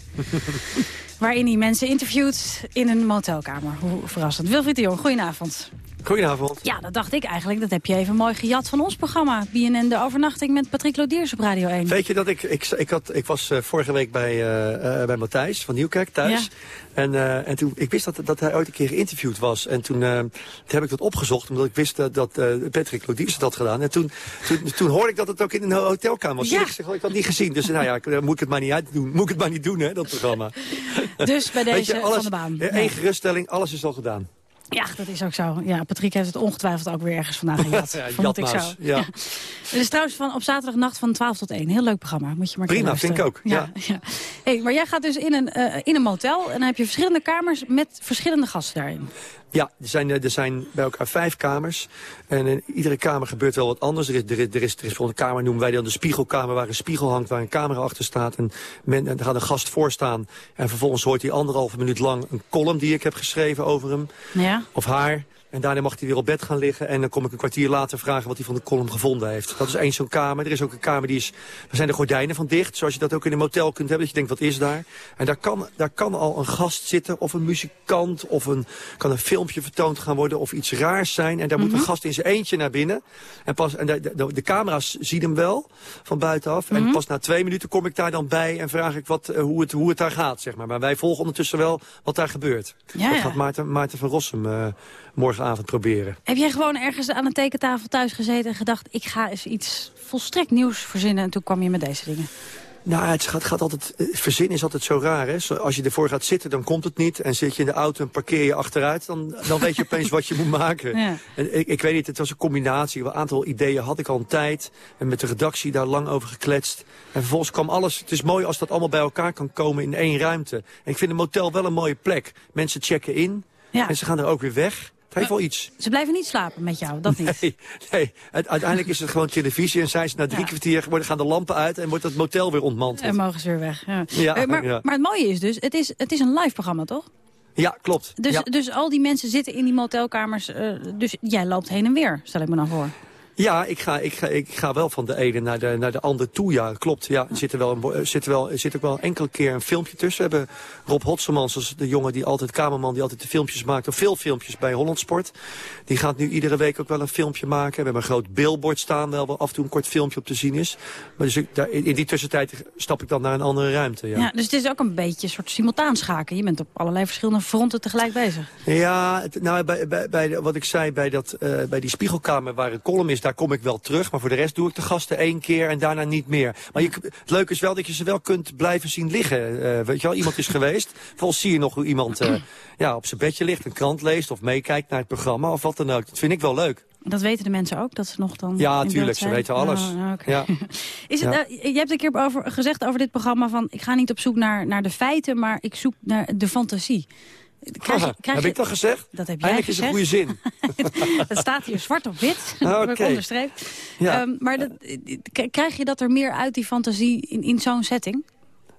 waarin hij mensen interviewt in een motelkamer. Hoe verrassend. Wilfried de Jong, goedenavond. Goedenavond. Ja, dat dacht ik eigenlijk. Dat heb je even mooi gejat van ons programma. BNN De Overnachting met Patrick Lodiers op Radio 1. Weet je dat ik, ik, ik, had, ik was eh, vorige week bij, eh, eh, bij Matthijs van Nieuwkerk thuis. En, eh, en toen, ik wist dat, dat hij ooit een keer geïnterviewd was. En toen, toen heb ik dat opgezocht, omdat ik wist dat, dat Patrick Lodiers het had gedaan. En toen, toen, toen hoorde ik dat het ook in een hotelkamer was. Ja. Ik zeg, oh, ik had het niet gezien. Dus nou ja, ik- moet ik het maar niet uitdoen. Moet ik het maar niet doen, hè, dat programma. Dus bij deze je, alles, van de baan. Ja. één geruststelling, alles is al gedaan. Ja, dat is ook zo. Ja, Patrick heeft het ongetwijfeld ook weer ergens vandaan gejat. Ja, Vermoed ik zo. ja. Het is trouwens van op zaterdagnacht van 12 tot 1. Heel leuk programma. Moet je maar Prima, vind ik ook, Ja, ja. Hey, maar jij gaat dus in een, eh, in een motel en dan heb je verschillende kamers met verschillende gasten daarin. Ja, er zijn, eh, er zijn bij elkaar vijf kamers. En in iedere kamer gebeurt wel wat anders. Er is, er is, er is, er een kamer, noemen wij dan de spiegelkamer... waar een spiegel hangt, waar een camera achter staat. En men, en er gaat een gast voor staan. En vervolgens hoort hij anderhalve minuut lang een column die ik heb geschreven over hem. Ja. Of haar. En daarna mag hij weer op bed gaan liggen. En dan kom ik een kwartier later vragen wat hij van de column gevonden heeft. Dat is één zo'n kamer. Er is ook een kamer die is... Daar zijn de gordijnen van dicht. Zoals je dat ook in een motel kunt hebben. Dat je denkt, wat is daar? En daar kan, daar kan al een gast zitten. Of een muzikant. Of een, kan een filmpje vertoond gaan worden. Of iets raars zijn. En daar moet een gast in zijn eentje naar binnen. En, pas, en de, de, de camera's zien hem wel. Van buitenaf. En pas na twee minuten kom ik daar dan bij. En vraag ik wat, eh, hoe, het, hoe het daar gaat. Zeg maar. maar wij volgen ondertussen wel wat daar gebeurt. Ja, dat ja. gaat Maarten, Maarten van Rossum eh, morgenavond proberen. Heb jij gewoon ergens aan een tekentafel thuis gezeten en gedacht... ik ga eens iets volstrekt nieuws verzinnen en toen kwam je met deze dingen? Nou, het gaat, gaat altijd, eh, verzinnen is altijd zo raar. Hè? Als je ervoor gaat zitten, dan komt het niet. En zit je in de auto en parkeer je achteruit, dan, dan weet je opeens wat je moet maken. Ja. En ik, ik weet niet, het was een combinatie. Een aantal ideeën had ik al een tijd. En met de redactie daar lang over gekletst. En vervolgens kwam alles. Het is mooi als dat allemaal bij elkaar kan komen in één ruimte. En ik vind een motel wel een mooie plek. Mensen checken in en ze gaan er ook weer weg. Het heeft wel iets. Ze blijven niet slapen met jou, dat niet. Nee, uiteindelijk is het gewoon televisie. En zijn ze na drie Ja. kwartier worden, gaan de lampen uit en wordt het motel weer ontmanteld. En mogen ze weer weg. Ja. Ja, Eh, maar, ja. maar het mooie is dus, het is, het is een live programma, toch? Ja, klopt. Dus, dus al die mensen zitten in die motelkamers. eh, dus jij loopt heen en weer, stel ik me dan voor. Ja, ik ga, ik, ga, ik ga wel van de ene naar de, naar de andere toe. Ja, klopt. Ja, er zit, er wel een, zit, er wel, zit ook wel enkele keer een filmpje tussen. We hebben Rob Hotsemans, de jongen die altijd, kamerman, die altijd de filmpjes maakt. Of veel filmpjes bij Hollandsport. Die gaat nu iedere week ook wel een filmpje maken. We hebben een groot billboard staan, wel waar af en toe een kort filmpje op te zien is. Maar dus ik, daar, in, die tussentijd stap ik dan naar een andere ruimte. Ja. Ja, dus het is ook een beetje een soort simultaanschaken. Je bent op allerlei verschillende fronten tegelijk bezig. Ja, het- nou, bij, bij, bij wat ik zei, bij, dat, eh, bij die spiegelkamer waar een column is, daar kom ik wel terug. Maar voor de rest doe ik de gasten één keer en daarna niet meer. Maar je, het leuke is wel dat je ze wel kunt blijven zien liggen. Eh, weet je wel, iemand is geweest. Volgens zie je nog hoe iemand eh, ja, op zijn bedje ligt, een krant leest of meekijkt naar het programma of wat dan ook. Dat vind ik wel leuk. Dat weten de mensen ook, dat ze nog dan Ja, tuurlijk, ze weten alles. Oh. Ja. Is het, Ja. eh, je hebt een keer over, gezegd over dit programma van... ik ga niet op zoek naar, naar de feiten, maar ik zoek naar de fantasie. Krijg heb je- ik dat gezegd? Dat heb jij Eigenlijk is een goede gezegd. zin. Dat staat hier zwart op wit, heb ik onderstreept. Ja. Ehm, maar dat, krijg je dat er meer uit, die fantasie, in, in zo'n setting?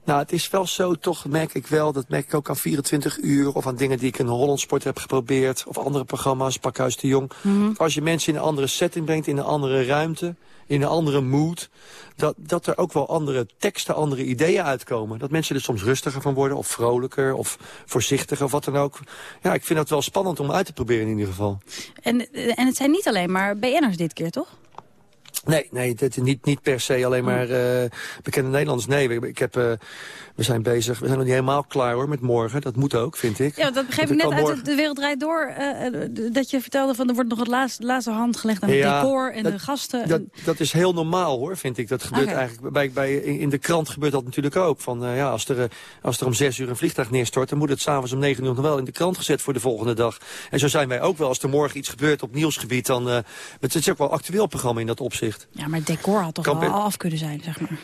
Nou, het is wel zo, toch merk ik wel, dat merk ik ook aan 24 uur... of aan dingen die ik in Hollandsport heb geprobeerd... of andere programma's, Pakhuis de Jong. Mhm. Als je mensen in een andere setting brengt, in een andere ruimte... in een andere mood, dat, dat er ook wel andere teksten, andere ideeën uitkomen. Dat mensen er soms rustiger van worden, of vrolijker, of voorzichtiger, of wat dan ook. Ja, ik vind dat wel spannend om uit te proberen in ieder geval. En, en het zijn niet alleen maar BN'ers dit keer, toch? Nee, nee dit, niet, niet per se alleen maar eh, bekende Nederlanders. Nee, we, ik heb, eh, we zijn bezig. We zijn nog niet helemaal klaar hoor met morgen. Dat moet ook, vind ik. Ja, dat begreep ik net uit morgen- de, Wereld Draait Door. eh, dat je vertelde van er wordt nog het laatste, laatste hand gelegd aan het Ja, decor en dat- de gasten. Dat, en- dat is heel normaal hoor, vind ik. Dat gebeurt eigenlijk bij, bij, in de krant gebeurt dat natuurlijk ook. Van, ja, als, er, als er om zes uur een vliegtuig neerstort, dan moet het s'avonds om negen uur nog wel in de krant gezet voor de volgende dag. En zo zijn wij ook wel. Als er morgen iets gebeurt op nieuwsgebied, dan het is ook wel een actueel programma in dat opzicht. Ja, maar het decor had toch Kan wel af kunnen zijn, zeg maar.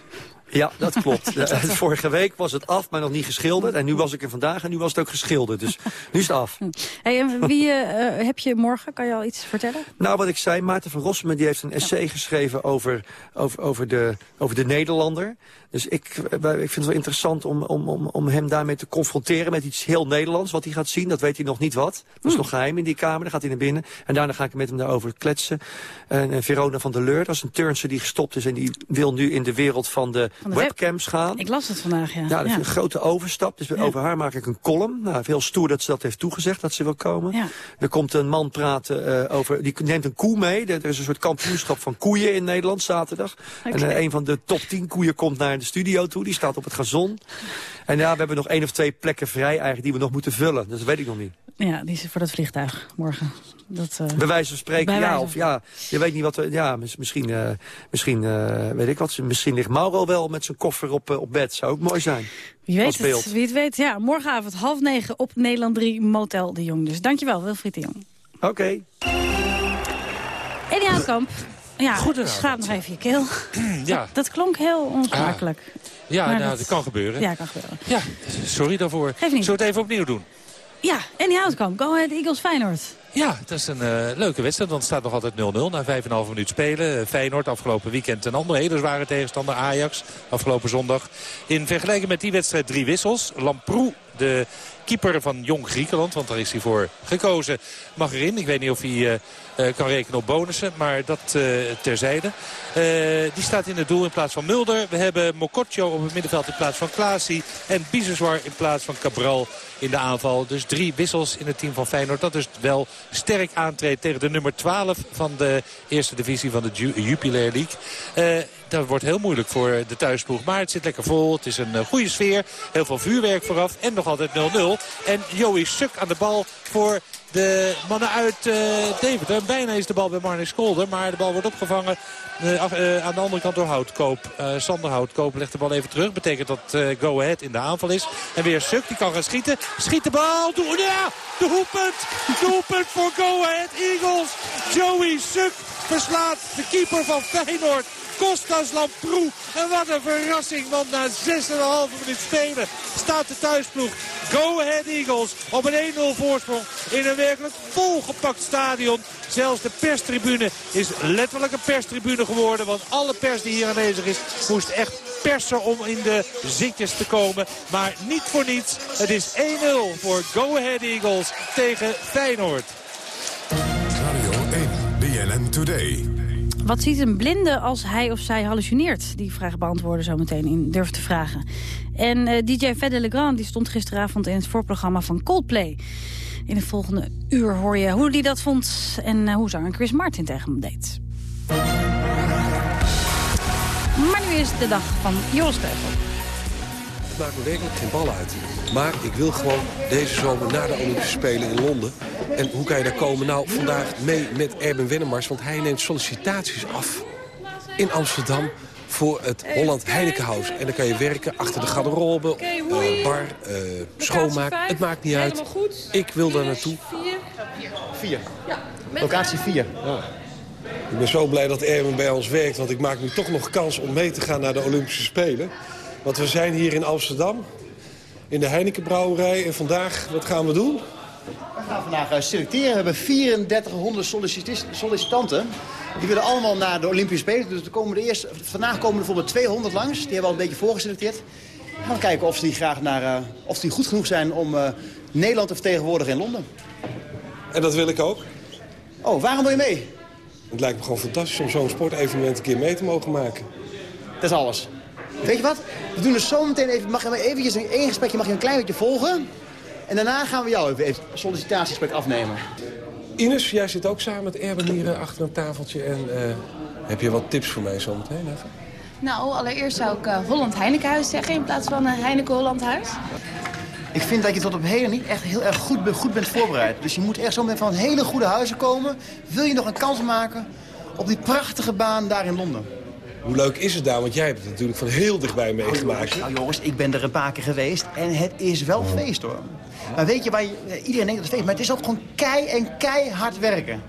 Ja, dat klopt. Ja, Vorige week was het af, maar nog niet geschilderd. En nu was ik er vandaag en nu was het ook geschilderd. Dus nu is het af. Hey, en wie eh, eh, heb je morgen? Kan je al iets vertellen? Nou, wat ik zei, Maarten van Rossum die heeft een essay geschreven over, over, over, de, over de Nederlander. Dus ik, eh, ik vind het wel interessant om, om, om, om hem daarmee te confronteren met iets heel Nederlands. Wat hij gaat zien, dat weet hij nog niet wat. Dat is nog geheim in die kamer, daar gaat hij naar binnen. En daarna ga ik met hem daarover kletsen. En, en Verona van der Leur, dat is een turnster die gestopt is... en die wil nu in de wereld van de, Van de web- webcams gaan. Ik las het vandaag, ja. Ja, dat is een grote overstap. Dus over haar maak ik een column. Nou, heel stoer dat ze dat heeft toegezegd, dat ze wil komen. Ja. Er komt een man praten eh, over... Die neemt een koe mee. Er is een soort kampioenschap van koeien in Nederland zaterdag. En eh, een van de top 10 koeien komt naar de studio toe. Die staat op het gazon. En ja, we hebben nog één of twee plekken vrij eigenlijk die we nog moeten vullen. Dus dat weet ik nog niet. Ja, die is voor dat vliegtuig morgen. Dat, eh, Bij wijze van spreken, ja. Of ja, je weet niet wat... we- Ja, mis- misschien, eh, misschien eh, weet ik wat. Misschien ligt Mauro wel met zijn koffer op, op bed. Zou ook mooi zijn. Wie weet het, wie het weet. Ja, morgenavond half negen op Nederland 3 Motel de Jong. Dus dankjewel, Wilfried de Jong. Oké. Eddie Houtkamp. Ja, Goedenavond. schraap nog even je keel. Ja. Dat, dat klonk heel ongemakkelijk. Ja, Maar nou, dat- dat kan gebeuren. Ja, kan gebeuren. Ja, sorry daarvoor. Geef niet. Zullen we het even opnieuw doen? Ja, Eddie Houtkamp. Go ahead Eagles Feyenoord. Ja, het is een eh, leuke wedstrijd, want het staat nog altijd 0-0 na 5,5 minuut spelen. Eh, Feyenoord afgelopen weekend een andere hele zware tegenstander, Ajax, afgelopen zondag. In vergelijking met die wedstrijd drie wissels. Lamproe, de keeper van Jong Griekenland, want daar is hij voor gekozen, mag erin. Ik weet niet of hij eh, eh, kan rekenen op bonussen, maar dat eh, terzijde. Die staat in het doel in plaats van Mulder. We hebben Mokotjo op het middenveld in plaats van Klaasie. En Biseswar in plaats van Cabral in de aanval. Dus drie wissels in het team van Feyenoord. Dat dus wel sterk aantreedt tegen de nummer 12 van de eerste divisie van de Ju Jupiler League. Eh, dat wordt heel moeilijk voor de thuisploeg. Maar het zit lekker vol. Het is een eh, goede sfeer. Heel veel vuurwerk vooraf. En nog altijd 0-0. En Joey Suk aan de bal voor de mannen uit eh Deventer. Bijna is de bal bij Marnix Kolder. Maar de bal wordt opgevangen eh, eh, aan de andere kant door Houtkoop. Eh, Sander Houtkoop legt de bal even terug. Betekent dat eh, Go Ahead in de aanval is. En weer Suk, die kan gaan schieten. Schiet de bal. Doe, ja, de hoepunt. De hoepunt voor Go Ahead Eagles. Joey Suk verslaat de keeper van Feyenoord. Kostas Lamproe. En wat een verrassing, want na 6,5 minuut spelen staat de thuisploeg Go Ahead Eagles op een 1-0 voorsprong in een werkelijk volgepakt stadion. Zelfs de perstribune is letterlijk een perstribune geworden, want alle pers die hier aanwezig is moest echt persen om in de zitjes te komen. Maar niet voor niets. Het is 1-0 voor Go Ahead Eagles tegen Feyenoord. Radio 1, BNN Today. Wat ziet een blinde als hij of zij hallucineert? Die vraag beantwoorden zo meteen in Durf te Vragen. En eh, DJ Fede Legrand die stond gisteravond in het voorprogramma van Coldplay. In het volgende uur hoor je hoe hij dat vond en eh, hoe zanger Chris Martin tegen hem deed. Maar nu is de dag van Joris Teugel. Het maakt me werkelijk geen bal uit. Maar ik wil gewoon deze zomer naar de Olympische Spelen in Londen. En hoe kan je daar komen? Nou, vandaag mee met Erben Wennemars. Want hij neemt sollicitaties af in Amsterdam voor het Holland Heinekenhuis. En dan kan je werken achter de garderobe, eh, bar, eh, schoonmaak. Het maakt niet uit. Ik wil daar naartoe. Vier. Locatie 4. Ik ben zo blij dat Erwin bij ons werkt, want ik maak nu toch nog kans om mee te gaan naar de Olympische Spelen. Want we zijn hier in Amsterdam, in de Heineken Brouwerij. En vandaag, wat gaan we doen? We gaan vandaag eh, selecteren. We hebben 3400 sollicitist- sollicitanten. Die willen allemaal naar de Olympische Spelen. Dus er komen eerst, vandaag komen er bijvoorbeeld 200 langs. Die hebben we al een beetje voorgeselecteerd. We gaan kijken of die, graag naar, eh, of die goed genoeg zijn om eh, Nederland te vertegenwoordigen in Londen. En dat wil ik ook. Oh, waarom wil je mee? Het lijkt me gewoon fantastisch om zo'n sportevenement een keer mee te mogen maken. Dat is alles. Weet je wat? We doen dus zo meteen even, mag je eventjes in één gesprekje mag je een klein beetje volgen. En daarna gaan we jou even, even een sollicitatiegesprek afnemen. Ines, jij zit ook samen met Erwin hier eh, achter een tafeltje. En eh, heb je wat tips voor mij zometeen even? Nou, allereerst zou ik eh, Holland Heinekenhuis zeggen in plaats van uh, Heineken Hollandhuis. Ik vind dat je tot op heden niet echt heel erg goed, goed bent voorbereid. Dus je moet echt zo met van hele goede huizen komen. Wil je nog een kans maken op die prachtige baan daar in Londen? Hoe leuk is het daar? Want jij hebt het natuurlijk van heel dichtbij meegemaakt. Nou jongens, ik ben er een paar keer geweest en het is wel feest hoor. Maar weet je waar je, eh, iedereen denkt dat het feest, maar het is ook gewoon kei en keihard werken.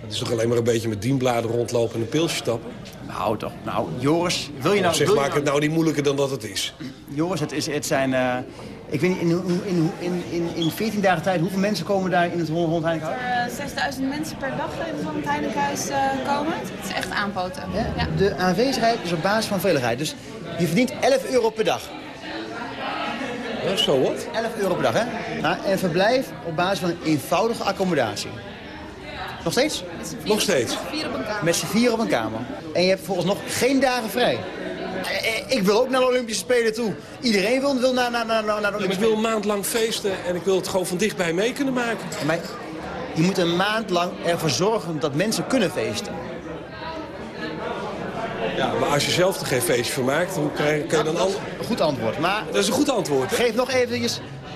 Het is toch alleen maar een beetje met dienbladen rondlopen en een pilsje tappen? Nou toch, nou Joris, wil je nou... zeg, wil je maak het nou niet moeilijker dan dat het is. Joris, het, is, het zijn... eh, ik weet niet, in, in, in, in, in 14 dagen tijd, hoeveel mensen komen daar in het Holland Heinekenhuis? Er 6000 mensen per dag in het Heinekenhuis eh, komen. Het is echt aanpoten. Ja. De aanwezigheid is op basis van veiligheid. Dus je verdient 11 euro per dag. Zo wat? 11 euro per dag, hè? Nou, en verblijf op basis van een eenvoudige accommodatie. Nog steeds? Nog steeds. Vier op een kamer. Met z'n vier op een kamer. En je hebt volgens nog geen dagen vrij. Eh, eh, Ik wil ook naar de Olympische Spelen toe. Iedereen wil, wil naar, naar, naar, naar de Ja, maar ik Olympische wil een maand lang feesten en ik wil het gewoon van dichtbij mee kunnen maken. Maar je moet een maand lang ervoor zorgen dat mensen kunnen feesten. Ja, maar als je zelf er geen feestje van maakt, hoe krijg, kan je dan al... Een goed antwoord. Maar Dat is een goed antwoord. geef nog even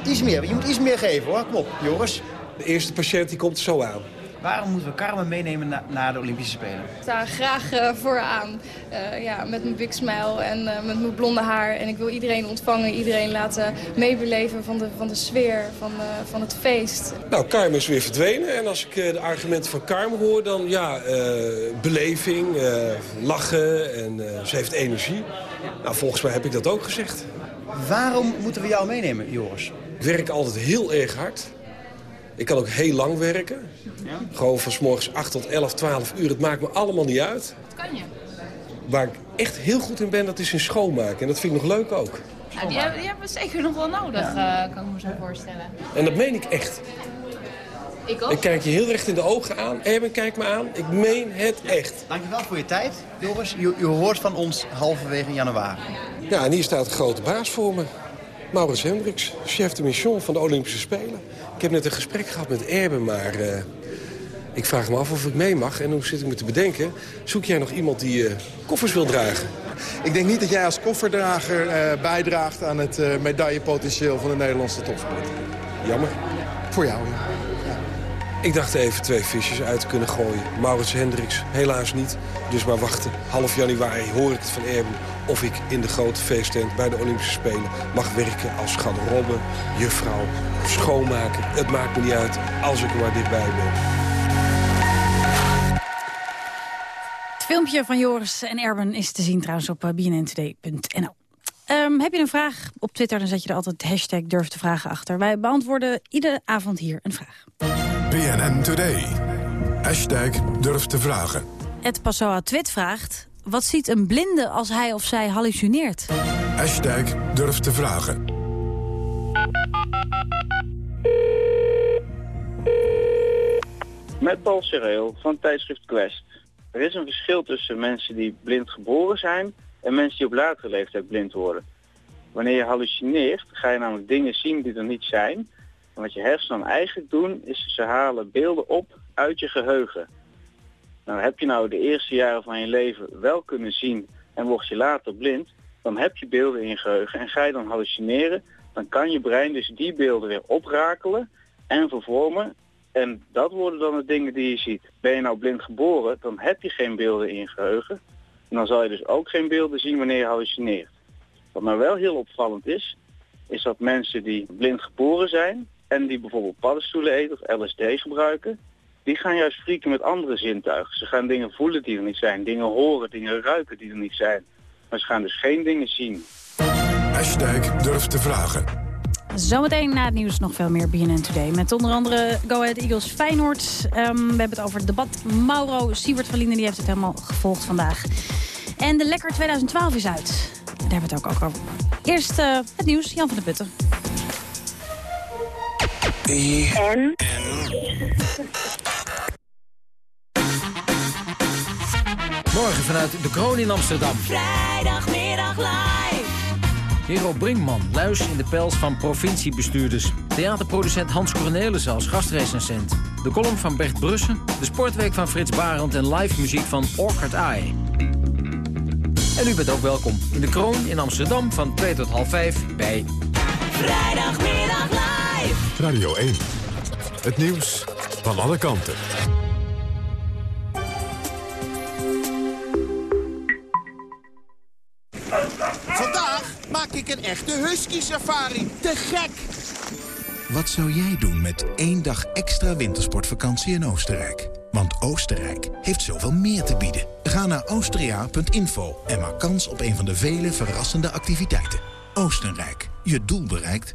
iets meer. Je moet iets meer geven hoor. Kom op, Joris. De eerste patiënt die komt er zo aan. Waarom moeten we Carmen meenemen na- naar de Olympische Spelen? Ik sta graag eh, vooraan. Eh, ja, met mijn big smile en eh, met mijn blonde haar. En ik wil iedereen ontvangen, iedereen laten meebeleven van de, van de sfeer, van, eh, van het feest. Nou, Carmen is weer verdwenen. En als ik eh, de argumenten van Carmen hoor, dan ja, eh, beleving, eh, lachen en eh, ze heeft energie. Nou, volgens mij heb ik dat ook gezegd. Waarom moeten we jou meenemen, Joris? Ik werk altijd heel erg hard. Ik kan ook heel lang werken. Gewoon van 's morgens 8 tot 11, 12 uur. Het maakt me allemaal niet uit. Dat kan je. Waar ik echt heel goed in ben, dat is in schoonmaken. En dat vind ik nog leuk ook. Nou, die, hebben, die hebben we zeker nog wel nodig, eh, kan ik me zo voorstellen. En dat meen ik echt. Ik ook. Ik kijk je heel recht in de ogen aan. Erwin, kijk me aan. Ik meen het echt. Dankjewel voor je tijd, Joris. U, u hoort van ons halverwege januari. Ja, en hier staat een grote baas voor me. Maurits Hendricks, chef de mission van de Olympische Spelen. Ik heb net een gesprek gehad met Erben, maar eh, ik vraag me af of ik mee mag. En hoe zit ik me te bedenken? Zoek jij nog iemand die eh, koffers wil dragen? Ik denk niet dat jij als kofferdrager eh, bijdraagt aan het medaillepotentieel van de Nederlandse topsport. Jammer. Voor jou, ja. Ik dacht even twee visjes uit te kunnen gooien. Maurits Hendricks, helaas niet. Dus maar wachten. Half januari hoor ik het van Erben of ik in de grote feesttent bij de Olympische Spelen mag werken als garderobe, juffrouw, schoonmaker. Het maakt me niet uit als ik er maar dichtbij ben. Het filmpje van Joris en Erben is te zien trouwens op eh, bnntoday.nl. Ehm, heb je een vraag op Twitter, dan zet je er altijd hashtag durf te vragen achter. Wij beantwoorden iedere avond hier een vraag. BNN Today. Hashtag durf te vragen. Het Passoa Twit vraagt... Wat ziet een blinde als hij of zij hallucineert? Hashtag durf te vragen. Met Paul Sereel van tijdschrift Quest. Er is een verschil tussen mensen die blind geboren zijn en mensen die op latere leeftijd blind worden. Wanneer je hallucineert, ga je namelijk dingen zien die er niet zijn. En wat je hersenen dan eigenlijk doen, is ze halen beelden op uit je geheugen. Nou, heb je nou de eerste jaren van je leven wel kunnen zien en word je later blind, dan heb je beelden in je geheugen en ga je dan hallucineren, dan kan je brein dus die beelden weer oprakelen en vervormen en dat worden dan de dingen die je ziet. Ben je nou blind geboren, dan heb je geen beelden in je geheugen. En dan zal je dus ook geen beelden zien wanneer je hallucineert. Wat nou wel heel opvallend is, is dat mensen die blind geboren zijn... en die bijvoorbeeld paddenstoelen eten of LSD gebruiken... die gaan juist frieken met andere zintuigen. Ze gaan dingen voelen die er niet zijn, dingen horen, dingen ruiken die er niet zijn. Maar ze gaan dus geen dingen zien. Hashtag durf te vragen. Zometeen na het nieuws nog veel meer BNN Today. Met onder andere Go Ahead Eagles Feyenoord. Ehm, we hebben het over het debat. Mauro Siebert van Linden die heeft het helemaal gevolgd vandaag. En de Lekker 2012 is uit. Daar hebben we het ook over. Eerst eh, het nieuws, Jan van der Putten. En? Morgen vanuit de Kroon in Amsterdam. Vrijdagmiddag live. Hero Brinkman, luis in de pels van provinciebestuurders. Theaterproducent Hans Cornelissen als gastrecensent. De column van Bert Brussen. De sportweek van Frits Barend en live muziek van Orchard Eye. En u bent ook welkom in de Kroon in Amsterdam van 2 tot half 5 bij... Vrijdagmiddag live. Radio 1. Het nieuws van alle kanten. Vandaag maak ik een echte husky-safari. Te gek! Wat zou jij doen met één dag extra wintersportvakantie in Oostenrijk? Want Oostenrijk heeft zoveel meer te bieden. Ga naar austria.info en maak kans op een van de vele verrassende activiteiten. Oostenrijk, je doel bereikt.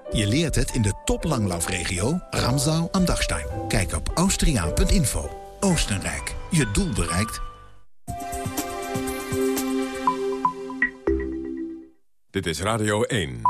Je leert het in de toplanglaufregio Ramsau am Dachstein. Kijk op austriaan.info. Oostenrijk, je doel bereikt. Dit is Radio 1.